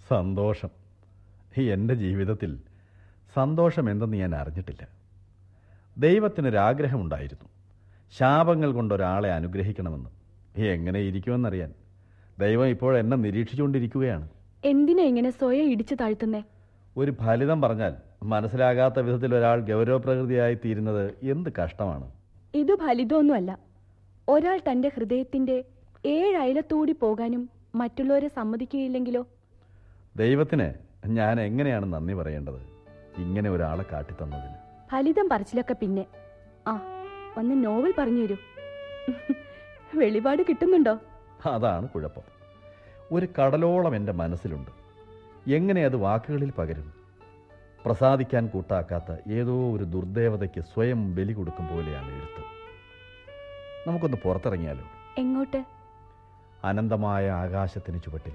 സന്തോഷം. ഈ എന്റെ ജീവിതത്തിൽ സന്തോഷം എന്തെന്ന് ഞാൻ അറിഞ്ഞിട്ടില്ല. ദൈവത്തിനൊരാഗ്രഹമുണ്ടായിരുന്നു. ശാപങ്ങൾ കൊണ്ടൊരാളെ അനുഗ്രഹിക്കണമെന്ന്. എങ്ങനെ ഇരിക്കുമെന്നറിയാൻ ദൈവം ഇപ്പോൾ എന്നെ നിരീക്ഷിച്ചുകൊണ്ടിരിക്കുകയാണ്. എന്തിനാ ഇങ്ങനെ സ്വയം ഇടിച്ചു താഴ്ത്തുന്നേ? ഒരു ഫലിതം പറഞ്ഞാൽ മനസ്സിലാകാത്ത വിധത്തിൽ ഒരാൾ ഗൗരവപ്രകൃതിയായി തീരുന്നത് എന്ത് കഷ്ടമാണ്. ഇത് ഫലിതമൊന്നുമല്ല. ഒരാൾ തന്റെ ഹൃദയത്തിന്റെ ഏഴയലത്തൂടി പോകാനും മറ്റുള്ളവരെ സമ്മതിക്കുകയില്ലെങ്കിലോ? ദൈവത്തിന് ഞാൻ എങ്ങനെയാണ് നന്ദി പറയേണ്ടത്? ഇങ്ങനെ ഒരാളെ കാട്ടിത്തന്നതിന്. ഫലിതം പറിച്ചിലൊക്കെ പിന്നെ. ആ ഒന്ന് നോവൽ പറഞ്ഞു തരൂ. വെളിപാട് കിട്ടുന്നുണ്ടോ? അതാണ് കുഴപ്പം. ഒരു കടലോളം എന്റെ മനസ്സിലുണ്ട്. എങ്ങനെ അത് വാക്കുകളിൽ പകരും? പ്രസാദിക്കാൻ കൂട്ടാക്കാത്ത ഏതോ ഒരു ദുർദേവതയ്ക്ക് സ്വയം ബലി കൊടുക്കും പോലെയാണ് എഴുത്ത്. നമുക്കൊന്ന് പുറത്തിറങ്ങിയാലോ? എങ്ങോട്ട്? അനന്തമായ ആകാശത്തിന് ചുവട്ടിൽ.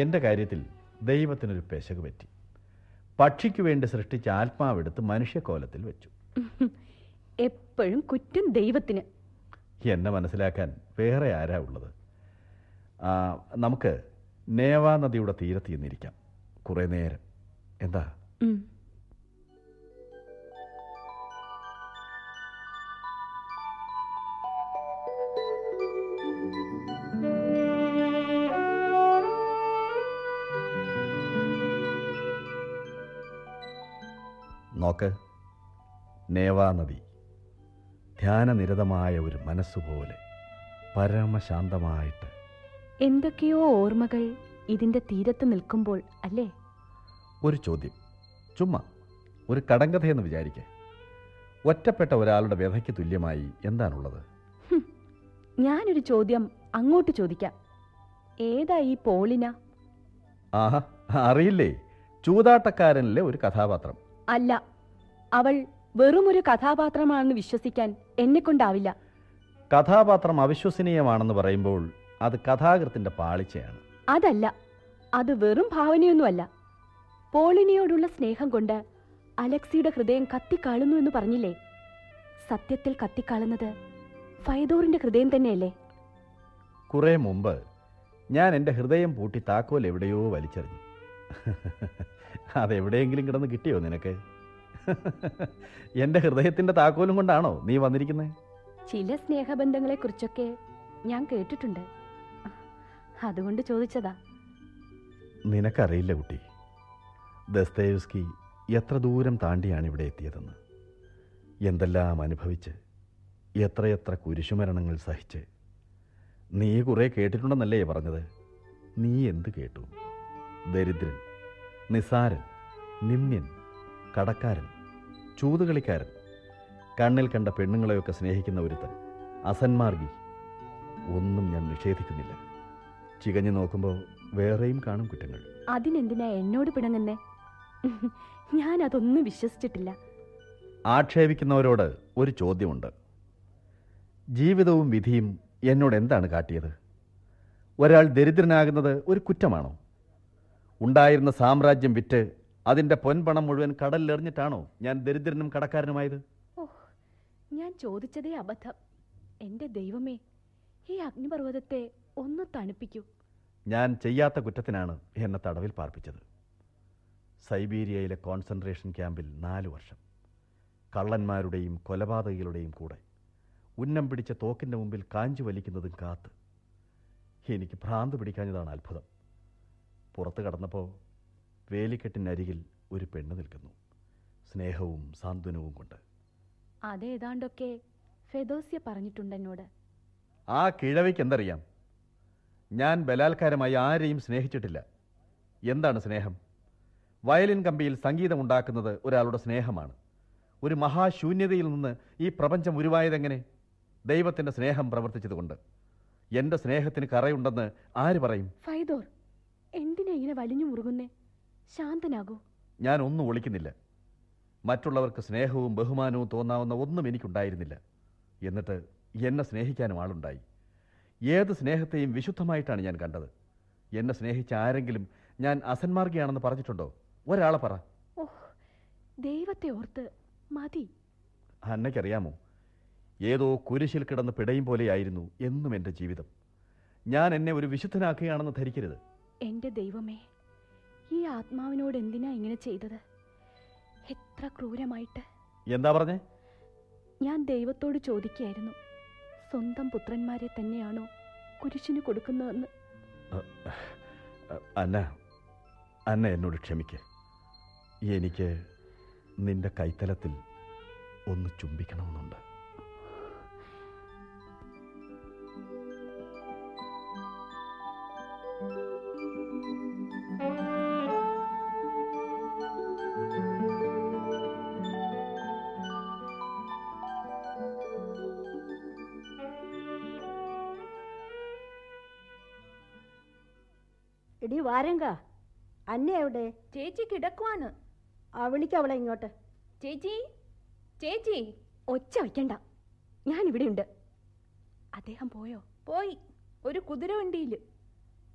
എന്റെ കാര്യത്തിൽ ദൈവത്തിനൊരു പെശക് പറ്റി. പക്ഷിക്ക് വേണ്ടി സൃഷ്ടിച്ച ആത്മാവെടുത്ത് മനുഷ്യക്കോലത്തിൽ വെച്ചു. [LAUGHS] എപ്പോഴും കുറ്റം ദൈവത്തിന്. എന്നെ മനസ്സിലാക്കാൻ വേറെ ആരാ ഉള്ളത്? നമുക്ക് നേവാ നദിയുടെ തീരത്ത് ചെന്നിരിക്കാം. കുറേ നേരം. എന്താ? നോക്ക് നേവാനദി ധ്യാനനിരതമായ ഒരു മനസ്സുപോലെ പരമശാന്തമായിട്ട്. എന്തൊക്കെയോ ഓർമ്മകൾ ഇതിന്റെ തീരത്ത് നിൽക്കുമ്പോൾ അല്ലേ? ഒരു ചോദ്യം. ചുമ്മാ ഒരു കടങ്കഥയെന്ന് വിചാരിക്കേ. ഒറ്റപ്പെട്ട ഒരാളുടെ വ്യഥയ്ക്ക് തുല്യമായി എന്താണുള്ളത്? ഞാനൊരു ചോദ്യം അങ്ങോട്ട് ചോദിക്കാം. ഏതാ ഈ പോളിന? ആഹാ അറിയില്ലേ? ചൂതാട്ടക്കാരനിലെ ഒരു കഥാപാത്രം. അല്ല അവൾ വെറുമൊരു കഥാപാത്രമാണെന്ന് വിശ്വസിക്കാൻ എന്നെ കൊണ്ടാവില്ല കഥാപാത്രം അവിശ്വസനീയമാണെന്ന് പറയുമ്പോൾ അത് കഥാകൃത്തിന്റെ പാളിച്ചയാണ്. അതല്ല അത് വെറും ഭാവനയൊന്നുമല്ല. പോളിനിയോടുള്ള സ്നേഹം കൊണ്ട് അലക്സിയുടെ ഹൃദയം കത്തിക്കാളുന്നു എന്ന് പറഞ്ഞില്ലേ? സത്യത്തിൽ കത്തിക്കാളുന്നത് ഫൈദോറിന്റെ ഹൃദയം തന്നെയല്ലേ? കുറെ മുമ്പ് ഞാൻ എന്റെ ഹൃദയം പൂട്ടി താക്കോൽ എവിടെയോ വലിച്ചെറിഞ്ഞു. അതെവിടെയെങ്കിലും കിടന്ന് കിട്ടിയോ നിനക്ക്? [LAUGHS] എന്റെ ഹൃദയത്തിന്റെ താക്കോലും കൊണ്ടാണോ നീ വന്നിരിക്കുന്നത് ചില സ്നേഹബന്ധങ്ങളെ കുറിച്ചൊക്കെ ഞാൻ കേട്ടിട്ടുണ്ട്. അതുകൊണ്ട് ചോദിച്ചതാ. നിനക്കറിയില്ല കുട്ടി. ദസ്തേവ്സ്കി എത്ര ദൂരം താണ്ടിയാണ് ഇവിടെ എത്തിയതെന്ന്. എന്തെല്ലാം അനുഭവിച്ച് എത്രയെത്ര കുരിശുമരണങ്ങൾ സഹിച്ച്. നീ കുറെ കേട്ടിട്ടുണ്ടെന്നല്ലേ പറഞ്ഞത്? നീ എന്ത് കേട്ടു? ദരിദ്രൻ നിസാരൻ നിന്ദ്യൻ കടക്കാരൻ. ചൂതുകളിക്കാരൻ. കണ്ണിൽ കണ്ട പെണ്ണുങ്ങളെയൊക്കെ സ്നേഹിക്കുന്ന ഒരുത്തൻ. അസന്മാർഗി. ഒന്നും ഞാൻ നിഷേധിക്കുന്നില്ല. ചികഞ്ഞു നോക്കുമ്പോൾ വേറെയും കാണും കുറ്റങ്ങൾ. അതിനെന്തിനാ എന്നോട് പിണങ്ങുന്നേ? ഞാൻ അതൊന്നും വിശ്വസിച്ചിട്ടില്ല. ആക്ഷേപിക്കുന്നവരോട് ഒരു ചോദ്യമുണ്ട്. ജീവിതവും വിധിയും എന്നോട് എന്താണ് കാട്ടിയത്? ഒരാൾ ദരിദ്രനാകുന്നത് ഒരു കുറ്റമാണോ? ഉണ്ടായിരുന്ന സാമ്രാജ്യം വിറ്റ് അതിന്റെ പൊൻപണം മുഴുവൻ കടലിലെറിഞ്ഞിട്ടാണോ ഞാൻ ദരിദ്രനും കടക്കാരനുമായത്? ഞാൻ ചോദിച്ചതേ അബദ്ധം. എന്റെ ദൈവമേ ഈ അഗ്നിപർവതത്തെ ഒന്ന് തണുപ്പിക്കൂ. ഞാൻ ചെയ്യാത്ത കുറ്റത്തിനാണ് എന്നെ തടവിൽ പാർപ്പിച്ചത്. സൈബീരിയയിലെ കോൺസെൻട്രേഷൻ ക്യാമ്പിൽ നാല് വർഷം. കള്ളന്മാരുടെയും കൊലപാതകികളുടെയും കൂടെ. ഉന്നം പിടിച്ച തോക്കിന്റെ മുമ്പിൽ കാഞ്ചു വലിക്കുന്നതും കാത്ത്. എനിക്ക് ഭ്രാന്ത് പിടിക്കാഞ്ഞതാണ് അത്ഭുതം. പുറത്ത് കടന്നപ്പോൾ വേലിക്കെട്ടിനരികിൽ ഒരു പെണ്ണ് നിൽക്കുന്നു. സ്നേഹവും സാന്ത്വനവും കൊണ്ട്. അതേതാണ്ടൊക്കെ ഫെദോസ്യ പറഞ്ഞിട്ടുണ്ട് എന്നോട് ആ കിഴവയ്ക്ക് എന്തറിയാം ഞാൻ ബലാത്കാരമായി ആരെയും സ്നേഹിച്ചിട്ടില്ല. എന്താണ് സ്നേഹം? വയലിൻ കമ്പിയിൽ സംഗീതമുണ്ടാക്കുന്നത് ഒരാളുടെ സ്നേഹമാണ്. ഒരു മഹാശൂന്യതയിൽ നിന്ന് ഈ പ്രപഞ്ചം ഉരുവായതെങ്ങനെ? ദൈവത്തിന്റെ സ്നേഹം പ്രവർത്തിച്ചതുകൊണ്ട്. എന്റെ സ്നേഹത്തിന് കറയുണ്ടെന്ന് ആര് പറയും? ഫൈദോർ എന്തിനാ ഇങ്ങനെ വലിഞ്ഞു മുറുകുന്നേ? ശാന്തനാകൂ. ഞാൻ ഒന്നും ഒളിക്കുന്നില്ല. മറ്റുള്ളവർക്ക് സ്നേഹവും ബഹുമാനവും തോന്നാവുന്ന ഒന്നും എനിക്കുണ്ടായിരുന്നില്ല. എന്നിട്ട് എന്നെ സ്നേഹിക്കാനും ആളുണ്ടായി. ഏത് സ്നേഹത്തെയും വിശുദ്ധമായിട്ടാണ് ഞാൻ കണ്ടത്. എന്നെ സ്നേഹിച്ച ആരെങ്കിലും ഞാൻ അസന്മാർഗിയാണെന്ന് പറഞ്ഞിട്ടുണ്ടോ? ഒരാളെ പറ. ദൈവത്തെ ഓർത്ത് മതി. അന്നയ്ക്കറിയാമോ? ഏതോ കുരിശിൽ കിടന്ന് പിടയും പോലെയായിരുന്നു എന്നും എന്റെ ജീവിതം. ഞാൻ എന്നെ ഒരു വിശുദ്ധനാക്കുകയാണെന്ന് ധരിക്കരുത്. എന്റെ ദൈവമേ ഈ ആത്മാവിനോട് എന്തിനാ ഇങ്ങനെ ചെയ്തത്? എത്ര ക്രൂരമായിട്ട്. എന്താ പറഞ്ഞേ? ഞാൻ ദൈവത്തോട് ചോദിക്കുകയായിരുന്നു. സ്വന്തം പുത്രന്മാരെ തന്നെയാണോ കുരിശിന് കൊടുക്കുന്നതെന്ന്. അന്ന അന്ന എന്നോട് ക്ഷമിക്ക്. എനിക്ക് നിന്റെ കൈത്തലത്തിൽ ഒന്ന് ചുംബിക്കണമെന്നുണ്ട്. എടി വാരങ്ക അന്നെ എവിടെ? ചേച്ചി കിടക്കുവാണ്. ആ വിളിക്ക അവളെ ഇങ്ങോട്ട്. ചേച്ചി? ചേച്ചി? ഒച്ച വയ്ക്കണ്ട ഞാൻ ഇവിടെയുണ്ട്. അദ്ദേഹം പോയോ? പോയി. ഒരു കുതിര കുതിരവണ്ടിയിൽ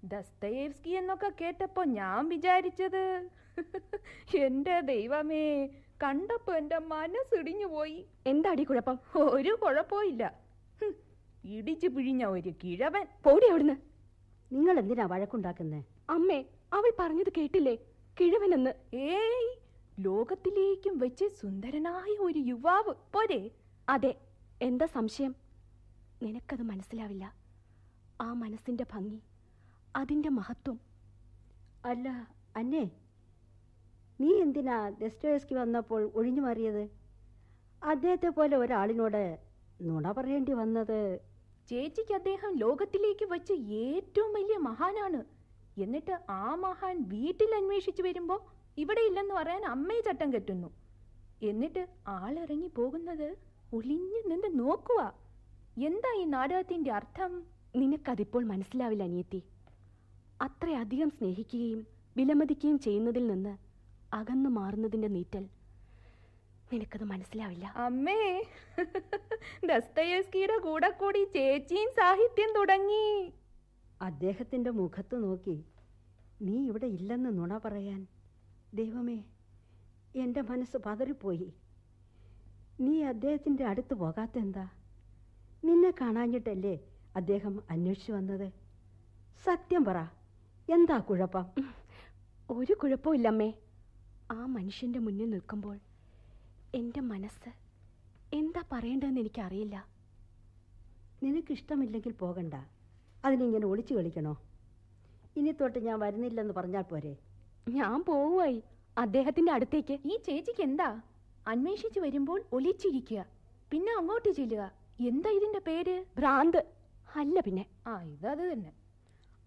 ദസ്തയേവ്സ്കി എന്നൊക്കെ കേട്ടപ്പോ ഞാൻ വിചാരിച്ചത് എന്റെ ദൈവമേ കണ്ടപ്പോ എന്റെ മനസ്സിടിഞ്ഞു പോയി. എന്താടി കുഴപ്പം? ഒരു കുഴപ്പമില്ല ഇടിച്ചു പിഴിഞ്ഞ ഒരു കിഴവൻ. പോടി അവിടുന്ന്. നിങ്ങൾ എന്തിനാ വഴക്കുണ്ടാക്കുന്നേ? അമ്മേ അവൾ പറഞ്ഞത് കേട്ടില്ലേ? കിഴവനെന്ന്. ഏയ് ലോകത്തിലേക്കും വെച്ച് സുന്ദരനായ ഒരു യുവാവ്. പോരെ. അതെ എന്താ സംശയം? നിനക്കത് മനസ്സിലാവില്ല. ആ മനസ്സിന്റെ ഭംഗി അതിന്റെ മഹത്വം. അല്ല അന്നേ നീ എന്തിനാ ദസ്റ്റോയസ്കി വന്നപ്പോൾ ഒഴിഞ്ഞു മാറിയത്? അദ്ദേഹത്തെ പോലെ ഒരാളിനോട് നുണ പറയേണ്ടി വന്നത്? ചേച്ചിക്ക് അദ്ദേഹം ലോകത്തിലേക്ക് വെച്ച് ഏറ്റവും വലിയ മഹാനാണ്. എന്നിട്ട് ആ മഹാൻ വീട്ടിൽ അന്വേഷിച്ചു വരുമ്പോൾ ഇവിടെ ഇല്ലെന്ന് പറയാൻ അമ്മയെ ചട്ടം കെട്ടുന്നു. എന്നിട്ട് ആളിറങ്ങി പോകുന്നത് ഒളിഞ്ഞു നിന്ന് നോക്കുക എന്താ ഈ നാടകത്തിന്റെ അർത്ഥം? നിനക്കതിപ്പോൾ മനസ്സിലാവില്ല അനിയത്തി. അത്രയധികം സ്നേഹിക്കുകയും വിലമതിക്കുകയും ചെയ്യുന്നതിൽ നിന്ന് അകന്നു മാറുന്നതിന്റെ നീറ്റൽ. നിനക്കത് മനസ്സിലാവില്ല? അമ്മേ [LAUGHS] ദസ്തയേസ്കിയുടെ കൂടെ കൂടി ചേച്ചിയും സാഹിത്യം തുടങ്ങി. അദ്ദേഹത്തിന്റെ മുഖത്ത് നോക്കി നീ ഇവിടെ ഇല്ലെന്ന് നുണ പറയാൻ. ദൈവമേ എന്റെ മനസ്സ് പതറിപ്പോയി. നീ അദ്ദേഹത്തിന്റെ അടുത്ത് പോകാത്തെന്താ? നിന്നെ കാണാഞ്ഞിട്ടല്ലേ അദ്ദേഹം അന്വേഷിച്ചു വന്നത്? സത്യം പറ എന്താ കുഴപ്പം? ഒരു കുഴപ്പമില്ലമ്മേ ആ മനുഷ്യന്റെ മുന്നിൽ നിൽക്കുമ്പോൾ എന്റെ മനസ്സ് എന്താ പറയേണ്ടതെന്ന് എനിക്കറിയില്ല. നിനക്കിഷ്ടമില്ലെങ്കിൽ പോകണ്ട. അതിനിങ്ങനെ ഒളിച്ചു കളിക്കണോ? ഇനി തൊട്ട് ഞാൻ വരുന്നില്ലെന്ന് പറഞ്ഞാൽ പോരെ. ഞാൻ പോവുമായി. അദ്ദേഹത്തിന്റെ അടുത്തേക്ക്. ഈ ചേച്ചിക്ക് എന്താ? അന്വേഷിച്ചു വരുമ്പോൾ ഒലിച്ചിരിക്കുക പിന്നെ അങ്ങോട്ട് ചെല്ലുക. എന്താ ഇതിന്റെ പേര്? ഭ്രാന്ത്. അല്ല പിന്നെ. ആ ഇതത് തന്നെ.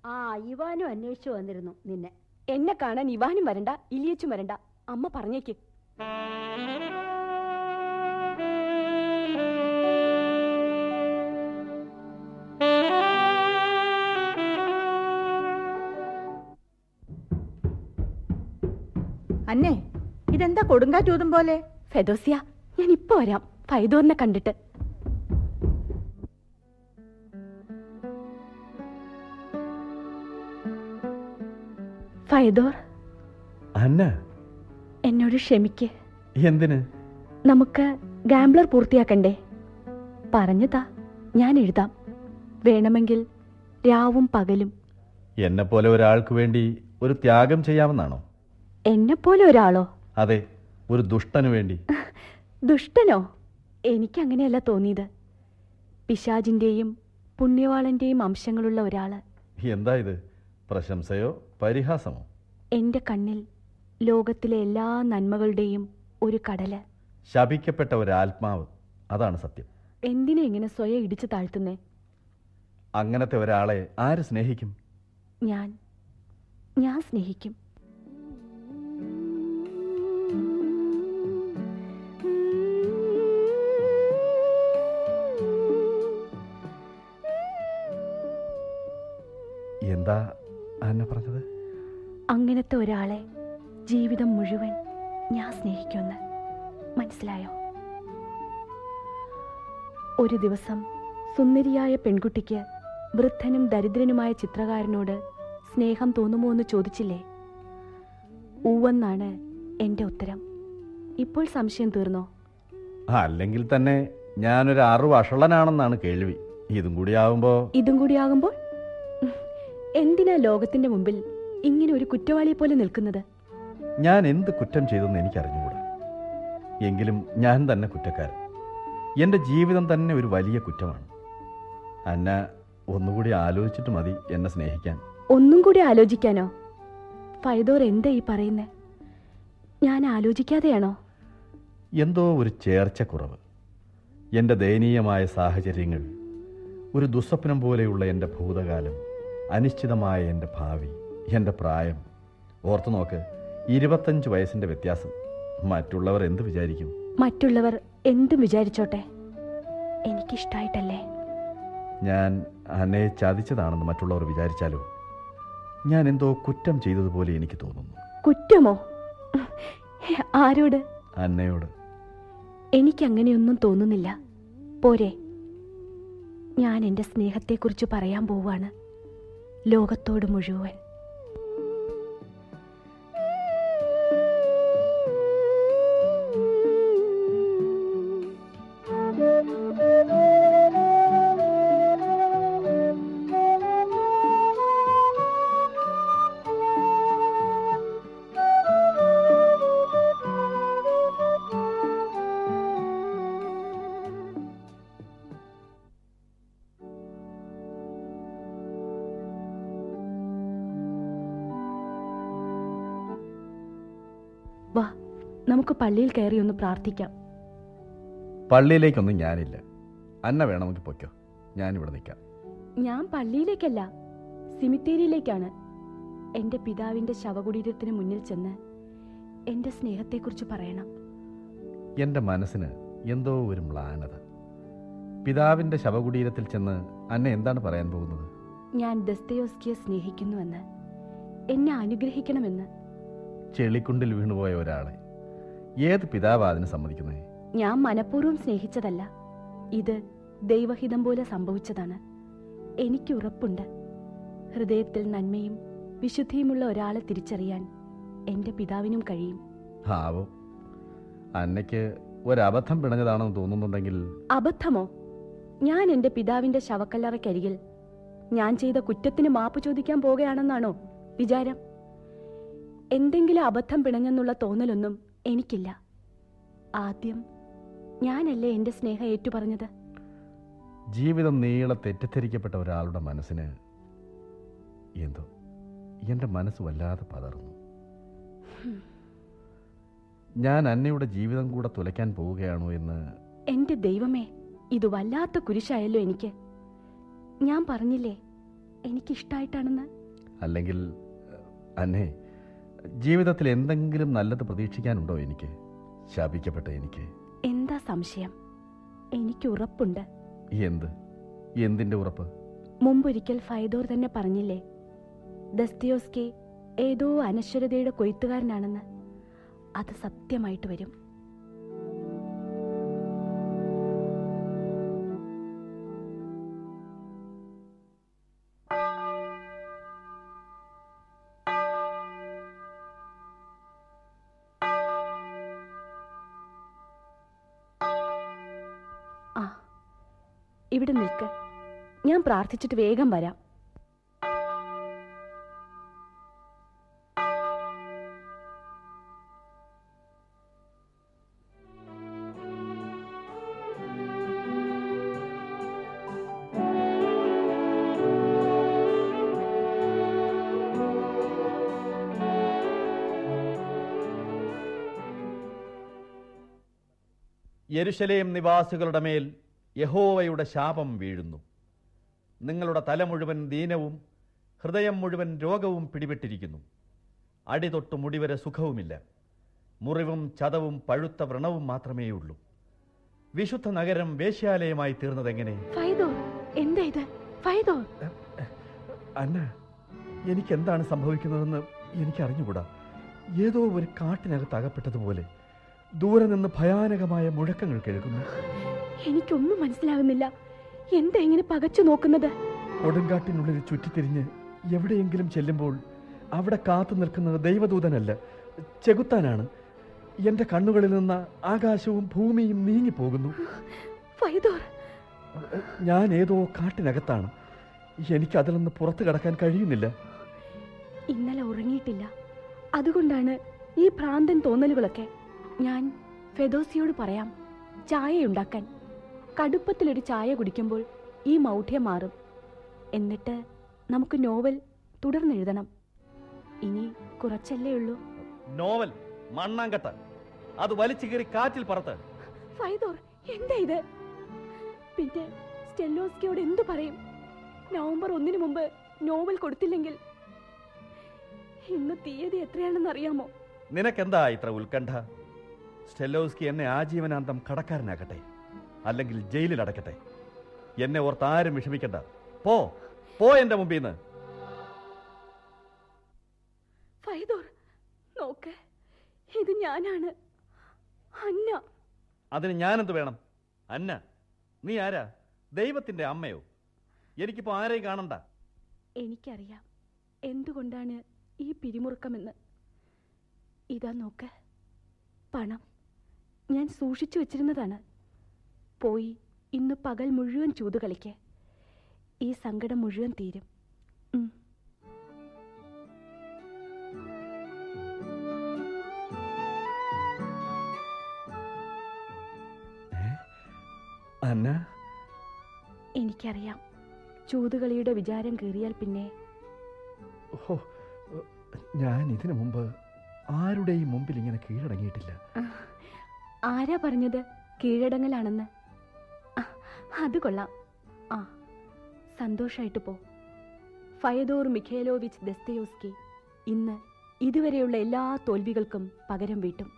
ആ ഇവാനും അന്വേഷിച്ചു വന്നിരുന്നു നിന്നെ. എന്നെ കാണാൻ ഇവാനും വരണ്ട ഇലിയച്ചും വരണ്ട. അമ്മ പറഞ്ഞേക്ക്. അന്നേ ഇതെന്താ കൊടുങ്കാറ്റൂതും പോലെ? ഫെദോസിയ ഞാൻ ഇപ്പൊ വരാം. ഫൈദോറിനെ കണ്ടിട്ട്. ഫൈദോർ അന്ന. എന്നോട് ക്ഷമിക്ക്. എന്തിന്? നമുക്ക് ഗാംബ്ലർ പൂർത്തിയാക്കണ്ടേ? പറഞ്ഞതാ ഞാൻ എഴുതാം. വേണമെങ്കിൽ രാവും പകലും. എന്നെ പോലെ ഒരാൾക്ക് വേണ്ടി ഒരു ത്യാഗം ചെയ്യാമെന്നാണോ? എന്നെപ്പോലെ ഒരാളോ? അതെ ഒരു ദുഷ്ടനു വേണ്ടി. ദുഷ്ടനോ? എനിക്ക് അങ്ങനെയല്ല തോന്നിയത്. പിശാജിന്റെയും പുണ്യവാളന്റെയും അംശങ്ങളുള്ള ഒരാൾ. എന്താ ഇത്? പ്രശംസയോ പരിഹാസമോ? എന്റെ കണ്ണിൽ ലോകത്തിലെ എല്ലാ നന്മകളുടെയും ഒരു കടൽ. ശപിക്കപ്പെട്ട ഒരു ആത്മാവ് അതാണ് സത്യം. എന്തിനെ ഇങ്ങനെ സ്വയം ഇടിച്ചു താഴ്ത്തുന്നേ? അങ്ങനത്തെ ഒരാളെ ആര് സ്നേഹിക്കും? ഞാൻ. ഞാൻ സ്നേഹിക്കും. എന്താ അന്ന പറഞ്ഞത്? അങ്ങനത്തെ ഒരാളെ ജീവിതം മുഴുവൻ ഞാൻ സ്നേഹിക്കുമെന്ന് മനസ്സിലായോ? ഒരു ദിവസം സുന്ദരിയായ പെൺകുട്ടിക്ക് വൃദ്ധനും ദരിദ്രനുമായ ചിത്രകാരനോട് സ്നേഹം തോന്നുമോ എന്ന് ചോദിച്ചില്ലേ? ഊവെന്നാണ് എന്റെ ഉത്തരം. ഇപ്പോൾ സംശയം തീർന്നോ? അല്ലെങ്കിൽ തന്നെ ഞാനൊരു അറിവ് അഷളനാണെന്നാണ് കേൾവി. ഇതും കൂടി ഇതും കൂടിയാകുമ്പോൾ ഉം, എന്തിനാ ലോകത്തിന്റെ മുമ്പിൽ ഇങ്ങനെ ഒരു കുറ്റവാളിയെ പോലെ നിൽക്കുന്നത്? ഞാൻ എന്ത് കുറ്റം ചെയ്തെന്ന് എനിക്കറിഞ്ഞുകൂടാ. എങ്കിലും ഞാൻ തന്നെ കുറ്റക്കാരൻ. എന്റെ ജീവിതം തന്നെ ഒരു വലിയ കുറ്റമാണ്. അന്ന ഒന്നുകൂടി ആലോചിച്ചിട്ട് മതി എന്നെ സ്നേഹിക്കാൻ. ഒന്നും കൂടി ആലോചിക്കാനോ? ഫൈദോർ എന്താ ഈ പറയുന്നേ? ഞാൻ ആലോചിക്കാതെയാണോ? എന്തോ ഒരു ചേർച്ചക്കുറവ്. എന്റെ ദയനീയമായ സാഹചര്യങ്ങൾ ഒരു ദുസ്വപ്നം പോലെയുള്ള എന്റെ ഭൂതകാലം അനിശ്ചിതമായ എന്റെ ഭാവി എന്റെ പ്രായം. ഓർത്തു നോക്ക് ഇരുപത്തഞ്ച് വയസ്സിന്റെ വ്യത്യാസം. മറ്റുള്ളവർ എന്ത് വിചാരിക്കും? മറ്റുള്ളവർ എന്തും വിചാരിച്ചോട്ടെ. എനിക്കിഷ്ടായിട്ടല്ലേ? ഞാൻ അന്നയെ ചതിച്ചതാണെന്ന് മറ്റുള്ളവർ വിചാരിച്ചാലോ? ഞാൻ എന്തോ കുറ്റം ചെയ്തതുപോലെ എനിക്ക് തോന്നുന്നു. കുറ്റമോ? ആരോട്? അന്നയോട്. എനിക്ക് എനിക്കങ്ങനെയൊന്നും തോന്നുന്നില്ല. പോരെ. ഞാൻ എന്റെ സ്നേഹത്തെക്കുറിച്ച് പറയാൻ പോവാണ് ലോകത്തോട് മുഴുവൻ. പ്രാർത്ഥിക്കാം. പള്ളിയിലേക്കൊന്നും ഞാനില്ല. അന്ന വേണമെങ്കിൽ പൊയ്ക്കോ. ഞാനിവിടെ നിൽക്കാം. ഞാൻ പള്ളിയിലേക്കല്ല സിമിത്തേരിയിലേക്കാണ്. എന്റെ പിതാവിന്റെ ശവകുടീരത്തിന് മുന്നിൽ ചെന്ന് എന്റെ സ്നേഹത്തെക്കുറിച്ച് പറയണം. എന്റെ മനസ്സിന് എന്തോ ഒരു മ്ലാനത. പിതാവിന്റെ ശവകുടീരത്തിൽ ചെന്ന് അന്ന എന്താണ് പറയാൻ പോകുന്നത്? ഞാൻ ദസ്തയോസ്കിയെ സ്നേഹിക്കുന്നുവെന്ന് എന്നെ അനുഗ്രഹിക്കണമെന്ന്. ചെളിക്കുണ്ടിൽ വീണുപോയ ഒരാളെ. ഏത് പിതാവാ അതിന് സമ്മതിക്കുന്നത് ഞാൻ മനഃപൂർവം സ്നേഹിച്ചതല്ല. ഇത് ദൈവഹിതം പോലെ സംഭവിച്ചതാണ്. എനിക്ക് ഉറപ്പുണ്ട്. ഹൃദയത്തിൽ നന്മയും വിശുദ്ധിയുമുള്ള ഒരാളെ തിരിച്ചറിയാൻ എന്റെ പിതാവിനും കഴിയും. ആവോ അന്നയ്ക്ക് ഒരബദ്ധം പിണഞ്ഞതാണെന്ന് തോന്നുന്നുണ്ടെങ്കിൽ അബദ്ധമോ? ഞാൻ എന്റെ പിതാവിന്റെ ശവക്കല്ലറയ്ക്കരികിൽ ഞാൻ ചെയ്ത കുറ്റത്തിന് മാപ്പ് ചോദിക്കാൻ പോകുകയാണെന്നാണോ വിചാരം? എന്തെങ്കിലും അബദ്ധം പിണഞ്ഞെന്നുള്ള തോന്നലൊന്നും എനിക്കില്ല. ആദ്യം ഞാനല്ലേ എന്റെ സ്നേഹം ഏറ്റുപറഞ്ഞത്? ജീവിതം നീളെ തെറ്റിദ്ധരിക്കപ്പെട്ട ഒരാളുടെ മനസ്സിന് എന്തോ എന്റെ മനസ്സ് വല്ലാതെ പതറുന്നു. ഞാൻ അന്നയുടെ ജീവിതം കൂടെ തുലയ്ക്കാൻ പോവുകയാണോ എന്ന് എന്റെ ദൈവമേ ഇത് വല്ലാത്ത കുരിശായല്ലോ എനിക്ക്. ഞാൻ പറഞ്ഞില്ലേ എനിക്കിഷ്ടായിട്ടാണെന്ന്? അല്ലെങ്കിൽ അന്നെ ജീവിതത്തിൽ എന്തെങ്കിലും നല്ലത് പ്രതീക്ഷിക്കാനുണ്ടോ എനിക്ക്? ശാപിക്കപ്പെട്ട എനിക്ക്. എന്താ സംശയം? എനിക്ക് ഉറപ്പുണ്ട്. എന്ത്? എന്തിന്റെ ഉറപ്പ്? മുമ്പൊരിക്കൽ ഫൈദോർ തന്നെ പറഞ്ഞില്ലേ ദസ്തിയോസ്കി ഏതോ അനശ്വരതയുടെ കൊയ്ത്തുകാരനാണെന്ന്. അത് സത്യമായിട്ട് വരും. നിൽക്ക്. ഞാൻ പ്രാർത്ഥിച്ചിട്ട് വേഗം വരാം. യെരുശലേം നിവാസികളുടെ മേൽ യഹോവയുടെ ശാപം വീഴുന്നു. നിങ്ങളുടെ തല മുഴുവൻ ദീനവും ഹൃദയം മുഴുവൻ രോഗവും പിടിപെട്ടിരിക്കുന്നു. അടി തൊട്ട് മുടിവരെ സുഖവുമില്ല. മുറിവും ചതവും പഴുത്ത വ്രണവും മാത്രമേയുള്ളൂ. വിശുദ്ധ നഗരം വേശ്യാലയമായി തീർന്നതെങ്ങനെ? അന്ന എനിക്ക് എന്താണ് സംഭവിക്കുന്നതെന്ന് എനിക്ക് അറിഞ്ഞുകൂടാ ഏതോ ഒരു കാട്ടിനകത്ത് അകപ്പെട്ടതുപോലെ ദൂരെ നിന്ന് ഭയാനകമായ മുഴക്കങ്ങൾ കേൾക്കുന്നു. എനിക്കൊന്നും മനസ്സിലാകുന്നില്ല എന്താ ഇങ്ങനെ പകച്ചു നോക്കുന്നത്? കൊടുങ്കാട്ടിനുള്ളിൽ ചുറ്റിത്തിരിഞ്ഞ് എവിടെയെങ്കിലും ചെല്ലുമ്പോൾ അവിടെ കാത്തു നിൽക്കുന്നത് ദൈവദൂതനല്ല ചെകുത്താനാണ്. എന്റെ കണ്ണുകളിൽ നിന്ന് ആകാശവും ഭൂമിയും നീങ്ങിപ്പോകുന്നു. ഞാൻ ഏതോ കാട്ടിനകത്താണ്. എനിക്ക് അതിൽ നിന്ന് പുറത്തു കടക്കാൻ കഴിയുന്നില്ല. ഇന്നലെ ഉറങ്ങിയിട്ടില്ല. അതുകൊണ്ടാണ് ഈ ഭ്രാന്തൻ തോന്നലുകളൊക്കെ. ഞാൻ ഫെദോസിയോട് പറയാം ചായ ഉണ്ടാക്കാൻ കടുപ്പത്തിലൊരു ചായ കുടിക്കുമ്പോൾ ഈ മൗഢ്യം മാറും. എന്നിട്ട് നമുക്ക് നോവൽ തുടർന്നെഴുതണം. ഇനി കുറച്ചല്ലേ ഉള്ളൂ? നോവൽ മണ്ണാങ്കട്ട. അത് വലിച്ചു കീറി കാറ്റിൽ പറത്ത്. ഫൈദോർ എന്താ ഇത്? പിന്നെ സ്റ്റെല്ലോസ്കിയോട് എന്തു പറയും? നവംബർ ഒന്നിന് മുമ്പ് നോവൽ കൊടുത്തില്ലെങ്കിൽ ഇന്ന് തീയതി എത്രയാണെന്ന് അറിയാമോ? നിനക്കെന്താ ഇത്ര ഉത്കണ്ഠ? സ്റ്റെല്ലോസ്കി എന്നെ ആജീവനാന്തം കടക്കാരനാക്കട്ടെ. അല്ലെങ്കിൽ ജയിലിൽ അടക്കട്ടെ എന്നെ ഓർത്ത് ആരും വിഷമിക്കണ്ട. പോ പോ എന്റെ മുമ്പിൽ നിന്ന് നോക്ക്. ഇത് ഞാനാണ്. അന്ന. അതിന് ഞാനെന്ത് വേണം? അന്ന. നീ ആരാ? ദൈവത്തിന്റെ അമ്മയോ? എനിക്കിപ്പോ ആരെയും കാണണ്ട. എനിക്കറിയാം. എന്തുകൊണ്ടാണ് ഈ പിരിമുറുക്കമെന്ന്. ഇതാ നോക്ക്. പണം. ഞാൻ സൂക്ഷിച്ചു വെച്ചിരുന്നതാണ്. പോയി. ഇന്ന് പകൽ മുഴുവൻ ചൂത് കളിക്ക്. ഈ സങ്കടം മുഴുവൻ തീരും. അന്ന? എനിക്കറിയാം. ചൂതുകളിയുടെ വിചാരം കീറിയാൽ പിന്നെ. ഓ ഞാൻ ഇതിനു മുമ്പ് ആരുടെയും മുമ്പിൽ ഇങ്ങനെ കീഴടങ്ങിയിട്ടില്ല. ആരാ പറഞ്ഞത്? കീഴടങ്ങലാണെന്ന്. അത് കൊള്ളാം. ആ സന്തോഷായിട്ട് പോ. ഫയദോർ മിഖേലോവിച്ച് ദസ്തയോസ്കി ഇന്ന് ഇതുവരെയുള്ള എല്ലാ തോൽവികൾക്കും പകരം വീട്ടും.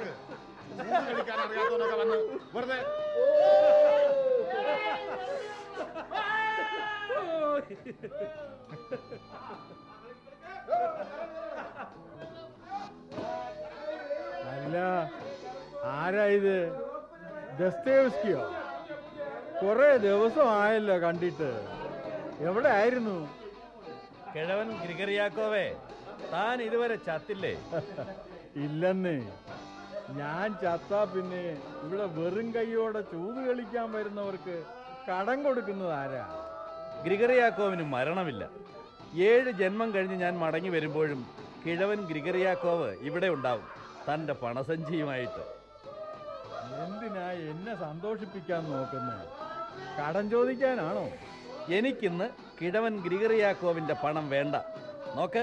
ചൂത് കളിക്കാൻ അറിയാത്തവനൊക്കെ വന്ന് വെറുതെ അല്ല ആരാ ഇത്? ദസ്തേവ്സ്കിയോ? കുറെ ദിവസമായല്ലോ കണ്ടിട്ട്. എവിടെ ആയിരുന്നു കിഴവൻ ഗ്രിഗറിയാക്കോവേ താൻ ഇതുവരെ ചത്തില്ലേ? ഇല്ലെന്ന്. ഞാൻ ചത്താ പിന്നെ ഇവിടെ വെറും കൈയോടെ ചൂത് കളിക്കാൻ വരുന്നവർക്ക് കടം കൊടുക്കുന്നത് ആരാ? ഗ്രിഗറിയാക്കോവിന് മരണമില്ല. ഏഴ് ജന്മം കഴിഞ്ഞ് ഞാൻ മടങ്ങി വരുമ്പോഴും കിഴവൻ ഗ്രിഗറിയാക്കോവ് ഇവിടെ ഉണ്ടാവും. തന്റെ പണസഞ്ചിയുമായിട്ട്. എന്തിനാ എന്നെ സന്തോഷിപ്പിക്കാൻ നോക്കുന്നത് കടം ചോദിക്കാനാണോ? എനിക്കിന്ന് കിഴവൻ ഗ്രിഗറിയാക്കോവിന്റെ പണം വേണ്ട. നോക്ക്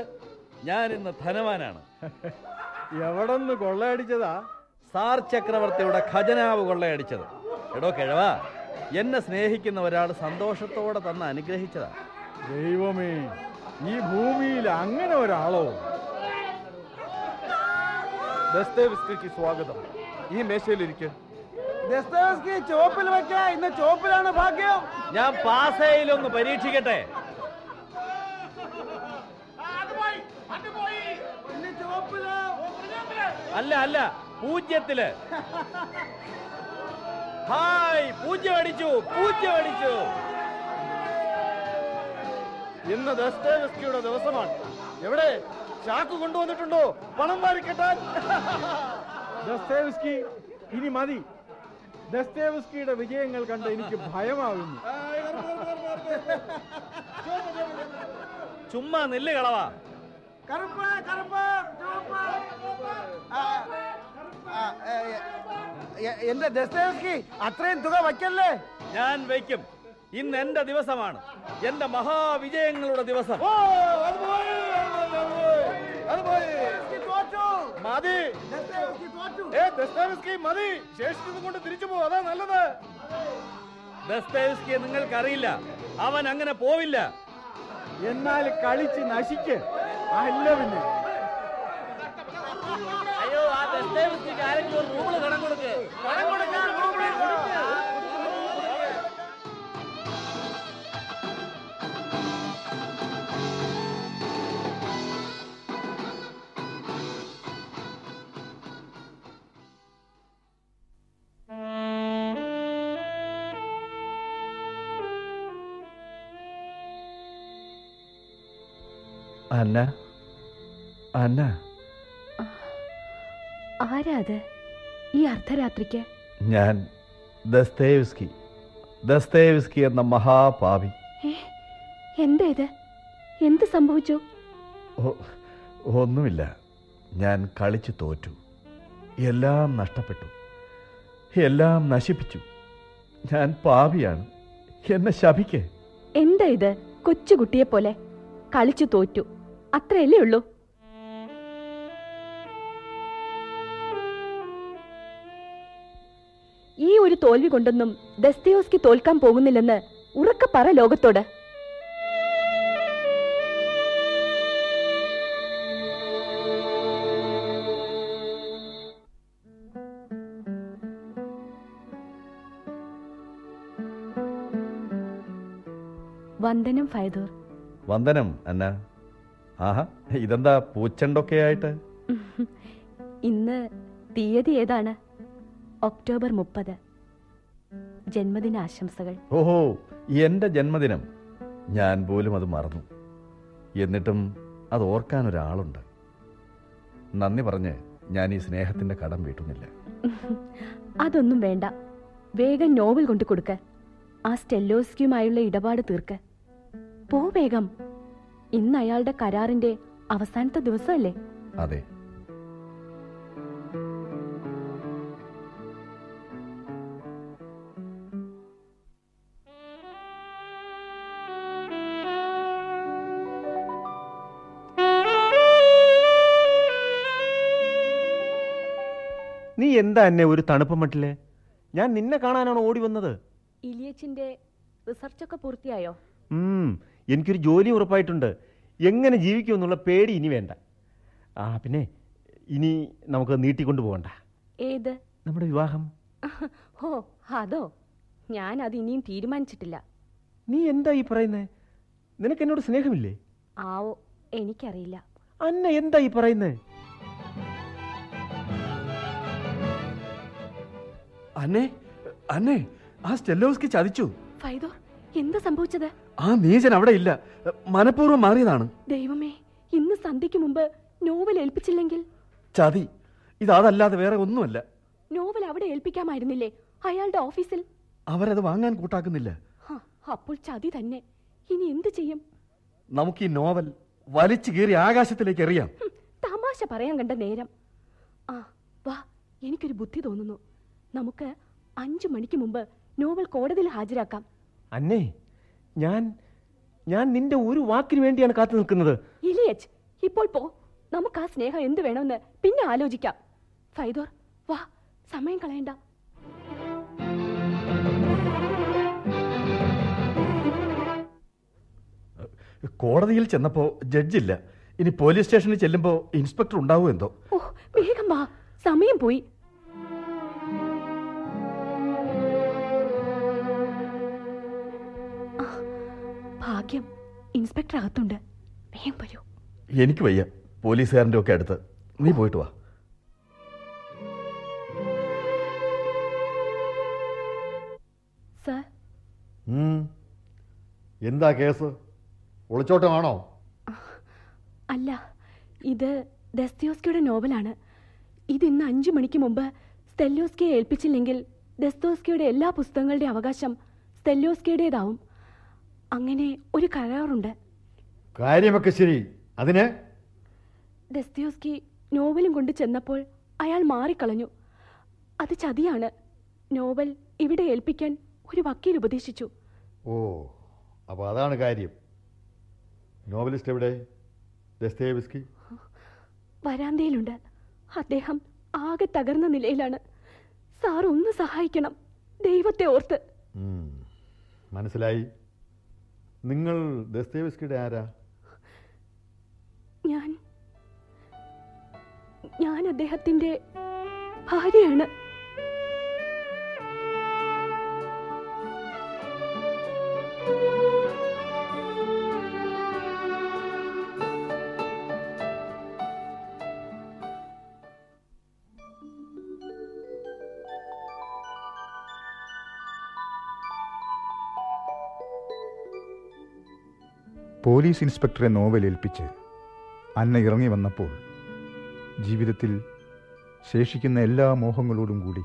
ഞാനിന്ന് ധനവാനാണ് ധനവാനാണ്. എവിടെന്ന് കൊള്ളയടിച്ചതാ? സാർ ചക്രവർത്തിയുടെ ഖജനാവ് കൊള്ളയടിച്ചത്. എടോ കിഴവാ എന്നെ സ്നേഹിക്കുന്ന ഒരാൾ സന്തോഷത്തോടെ തന്നെ അനുഗ്രഹിച്ചതാ. ദൈവമേ ഈ ഭൂമിയിൽ അങ്ങനെ ഒരാളോ? സ്വാഗതം. ഈ മേശയിലിരിക്കും ദസ്തേവ്സ്കി ചുവപ്പിൽ വെക്കാ ഇന്ന് ചോപ്പിലാണ് ഭാഗ്യം. ഞാൻ പാസയിലൊന്ന് പരീക്ഷിക്കട്ടെ. അല്ല അല്ല. പൂജ്യത്തിൽ. ഹായ് പൂജ്യം അടിച്ചു പൂജ്യം അടിച്ചു. ഇന്ന് ദസ്തേവസ്കിയുടെ ദിവസമാണ്. എവിടെ? ചാക്ക് കൊണ്ടുവന്നിട്ടുണ്ടോ? പണം വാരിക്കെട്ടാൻ ദസ്തേവസ്കി ഇനി മതി. ദസ്തേവസ്കിയുടെ വിജയങ്ങൾ കണ്ട് എനിക്ക് ഭയമാകുന്നു. ചുമ്മാ നെല്ല് കളവാ. കറുപ്പ് കറുപ്പ് എന്റെ ദസ്തേവ്സ്കി അത്രയും തുക വയ്ക്കല്ലേ? ഞാൻ വയ്ക്കും. ഇന്ന് എന്റെ ദിവസമാണ്. എന്റെ മഹാവിജയങ്ങളുടെ ദിവസം. മതി. മതി. ശേഷിച്ചത് കൊണ്ട് തിരിച്ചു പോ അതാ നല്ലത്. ദസ്തേവ്സ്കിയെ നിങ്ങൾക്കറിയില്ല. അവൻ അങ്ങനെ പോവില്ല. എന്നാൽ കളിച്ച് നശിക്ക്. അല്ല പിന്നെ. தேவஸ்ரீக்கு ஆயிரத்தி ஒரு ரூபில் கடன் கொடுக்கு. கடன் ആരാ അത്? ഈ അർദ്ധരാത്രിക്ക്? ഞാൻ ദസ്തേവ്സ്കി. ദസ്തേവ്സ്കി എന്ന മഹാപാപി എന്താ ഇത്? എന്ത് സംഭവിച്ചു? ഒന്നുമില്ല. ഞാൻ കളിച്ചു തോറ്റു. എല്ലാം നഷ്ടപ്പെട്ടു. എല്ലാം നശിപ്പിച്ചു. ഞാൻ പാപിയാണ് എന്നെ ശപിക്കേ. എന്താ ഇത്? കൊച്ചുകുട്ടിയെ പോലെ കളിച്ചു തോറ്റു. അത്രയല്ലേ ഉള്ളൂ? തോൽവി കൊണ്ടൊന്നും ദസ്തയോസ്കി തോൽക്കാൻ പോകുന്നില്ലെന്ന് ഉറക്കെ പറ ലോകത്തോട്. വന്ദനം ഫൈദൂർ. വന്ദനം അന്ന. ആഹാ ഇതെന്താ പൂച്ചണ്ടൊക്കെ ആയിട്ട് ഇന്ന് തീയതി ഏതാണ്? ഒക്ടോബർ മുപ്പത്. ജന്മദിന ആശംസകൾ ഓഹോ എന്റെ ജന്മദിനം. ഞാൻ പോലും അത് മറന്നു. എന്നിട്ടും അത് ഓർക്കാൻ ഒരാളുണ്ട്. നന്ദി പറഞ്ഞ് ഞാൻ ഈ സ്നേഹത്തിന്റെ കടം വീട്ടുന്നില്ല. അതൊന്നും വേണ്ട. വേഗം നോവൽ കൊണ്ടു കൊടുക്ക. ആ സ്റ്റെല്ലോസ്കിയുമായുള്ള ഇടപാട് തീർക്ക്. പോ വേഗം. ഇന്ന് അയാളുടെ കരാറിന്റെ അവസാനത്തെ ദിവസമല്ലേ? അതെ. എന്താ എന്നെ ഒരു തണുപ്പ് മട്ടിൽ? ഞാൻ നിന്നെ കാണാനാണ് ഓടി വന്നത്. ഇലിയച്ചിന്റെ റിസർച്ചൊക്കെ പൂർത്തിയായോ? എനിക്കൊരു ജോലി ഉറപ്പായിട്ടുണ്ട്. എങ്ങനെ ജീവിക്കുമെന്നുള്ള പേടി ഇനി വേണ്ട. ആ പിന്നെ ഇനി നമുക്ക് നീട്ടിക്കൊണ്ടു പോകണ്ട. ഏത്? നമ്മുടെ വിവാഹം. [LAUGHS] ഓ അതോ? ഞാൻ അത് ഇനിയും തീരുമാനിച്ചിട്ടില്ല. നീ എന്താ ഈ പറയുന്നേ? നിനക്ക് എന്നോട് സ്നേഹമില്ലേ? ആവോ എനിക്കറിയില്ല. അന്ന എന്താ ഈ പറയുന്നേ? അന്നേ അന്നേ ആ സ്റ്റെല്ലോസ്കി ചതിച്ചു. ഫൈദോർ എന്താ സംഭവിച്ചത്? ആ നീചൻ അവിടെ ഇല്ല. മനഃപൂർവം മാറിയതാണ്. ദൈവമേ ഇന്ന് സന്ധ്യയ്ക്ക് മുമ്പ് നോവൽ ഏൽപ്പിച്ചില്ലെങ്കിൽ? ചതി. ഇതല്ലാതെ വേറെ ഒന്നുമല്ല. നോവൽ അവിടെ ഏൽപ്പിക്കാമായിരുന്നില്ലേ? അയാളുടെ ഓഫീസിൽ? അവരത് വാങ്ങാൻ കൂട്ടാക്കുന്നില്ല. അപ്പോൾ ചതി തന്നെ. ഇനി എന്ത് ചെയ്യും? നമുക്ക് ഈ നോവൽ വലിച്ചു കീറി ആകാശത്തിലേക്ക് എറിയാം. തമാശ പറയാൻ കണ്ട നേരം. ആ വാ എനിക്കൊരു ബുദ്ധി തോന്നുന്നു. നമുക്ക് അഞ്ചു മണിക്ക് മുമ്പ് നോവൽ കോടതിയിൽ ഹാജരാക്കാം. അന്നേ ഞാൻ ഞാൻ നിന്റെ ഒരു വാക്കിന് വേണ്ടിയാണ് കാത്തു നിൽക്കുന്നത്. ഇലിയച്ച് ഇപ്പോൾ പോ. നമുക്ക് ആ സ്നേഹം എന്ത് വേണമെന്ന് പിന്നെ ആലോചിക്കാം. ഫൈദോർ വാ സമയം കളയണ്ട. കോടതിയിൽ ചെന്നപ്പോ ജഡ്ജില്ല. ഇനി പോലീസ് സ്റ്റേഷനിൽ ചെല്ലുമ്പോ ഇൻസ്പെക്ടർ ഉണ്ടാവും എന്തോ? ഓ വേഗം വാ. സമയം പോയി. ഭാഗ്യം ഇൻസ്പെക്ടർ അകത്തുണ്ട് വേഗം വരൂ. എനിക്ക് വയ്യ. പോലീസുകാരന്റെ ഒക്കെ അടുത്ത്. നീ പോയിട്ട് വാ. സർ. എന്താ കേസ്? ഒളിച്ചോട്ടമാണോ? അല്ല ഇത് ദസ്തോസ്കിയുടെ നോവലാണ്. ഇത് ഇന്ന് അഞ്ചു മണിക്ക് മുമ്പ് സ്റ്റെല്ലോസ്കിയെ ഏൽപ്പിച്ചില്ലെങ്കിൽ ദസ്തോസ്കിയുടെ എല്ലാ പുസ്തകങ്ങളുടെ അവകാശം സ്റ്റെല്ലോസ്കിയുടേതാവും. അങ്ങനെ ഒരു കരാറുണ്ട്. കാര്യമൊക്കെ ശരി. അതിന്? ദസ്തിയോസ്കി നോവലും കൊണ്ട് ചെന്നപ്പോൾ അയാൾ മാറിക്കളഞ്ഞു. അത് ചതിയാണ്. നോവൽ ഇവിടെ ഏൽപ്പിക്കാൻ ഒരു വക്കീൽ ഉപദേശിച്ചു. ഓ അപ്പോൾ അതാണ് കാര്യം. നോവലിസ്റ്റ് എവിടെ? ദസ്തേവിസ്കി? വരാന്തയിലുണ്ട്. അദ്ദേഹം ആകെ തകർന്ന നിലയിലാണ്. സാർ ഒന്ന് സഹായിക്കണം. ദൈവത്തെ ഓർത്ത്. മനസ്സിലായി. നിങ്ങൾ ദസ്തേവിസ്കിയുടെ ആരാ? ഞാൻ ഞാൻ അദ്ദേഹത്തിന്റെ ഭാര്യയാണ്. പോലീസ് ഇൻസ്പെക്ടറെ നോവൽ ഏൽപ്പിച്ച് അന്ന ഇറങ്ങി വന്നപ്പോൾ ജീവിതത്തിൽ ശേഷിക്കുന്ന എല്ലാ മോഹങ്ങളോടും കൂടി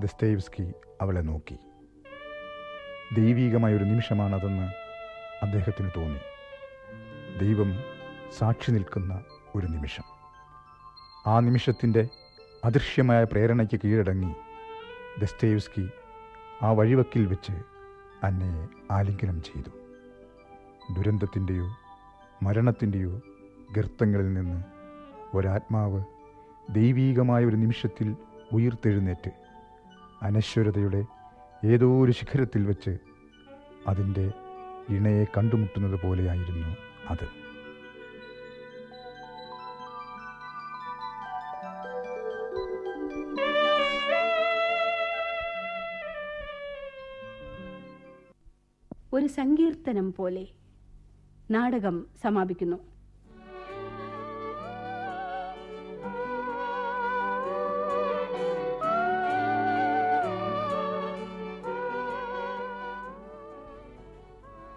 ദസ്തേവ്സ്കി അവളെ നോക്കി. ദൈവീകമായ ഒരു നിമിഷമാണതെന്ന് അദ്ദേഹത്തിന് തോന്നി. ദൈവം സാക്ഷി നിൽക്കുന്ന ഒരു നിമിഷം. ആ നിമിഷത്തിന്റെ അദൃശ്യമായ പ്രേരണയ്ക്ക് കീഴടങ്ങി ദസ്തേവ്സ്കി ആ വഴിവക്കിൽ വെച്ച് അന്നയെ ആലിംഗനം ചെയ്തു. ദുരന്തത്തിന്റെയോ മരണത്തിന്റെയോ ഗർത്തങ്ങളിൽ നിന്ന് ഒരാത്മാവ് ദൈവീകമായ ഒരു നിമിഷത്തിൽ ഉയർത്തെഴുന്നേറ്റ് അനശ്വരതയുടെ ഏതോ ഒരു ശിഖരത്തിൽ വെച്ച് അതിന്റെ ഇണയെ കണ്ടുമുട്ടുന്നത് പോലെയായിരുന്നു അത്. ഒരു സങ്കീർത്തനം പോലെ നാടകം സമാപിക്കുന്നു.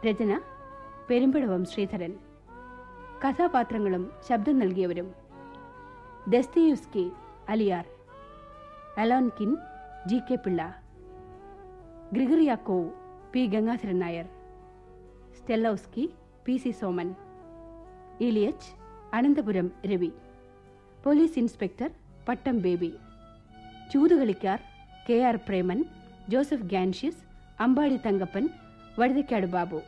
രചന പെരുമ്പടവം ശ്രീധരൻ. കഥാപാത്രങ്ങളും ശബ്ദം നൽകിയവരും Dostoevsky Aliyar Alonkin G K Pillai Grigoriako P Gangadharan Nair Stellovsky P C Soman Ilyich Ananthapuram Ravi police inspector Pattom Baby ചൂതുകളിക്കാർ K R Preman Joseph Gancious Ambadi Thankappan Vazhuthacaud Babu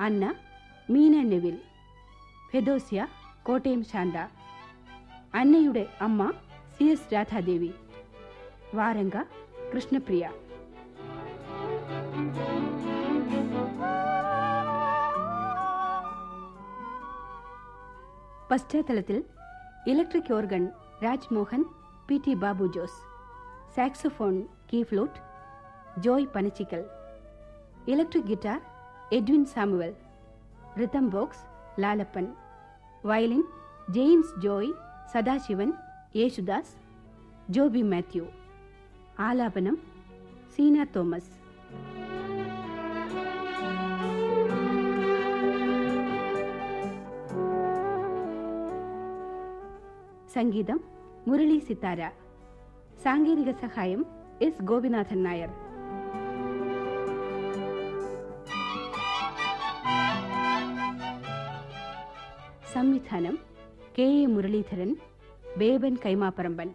Anna Meena Nevil Fedosya Kottayam Shantha അന്നയുടെ അമ്മ C S Radhadevi Varanka Krishnapriya. പശ്ചാത്തലത്തിൽ electric organ Rajmohan P T Babu Jose saxophone key flute Joy Panachikkal electric guitar Edwin Samuel rhythm box Lalappan violin James Joy Sadasivan Yesudas Joby Mathew ആലാപനം Seena Thomas സംഗീതം മുരളി സിത്താര. സാങ്കേതിക സഹായം S Gopinathan Nair. സംവിധാനം K A Muraleedharan ബേബൻ Kaimaparamban.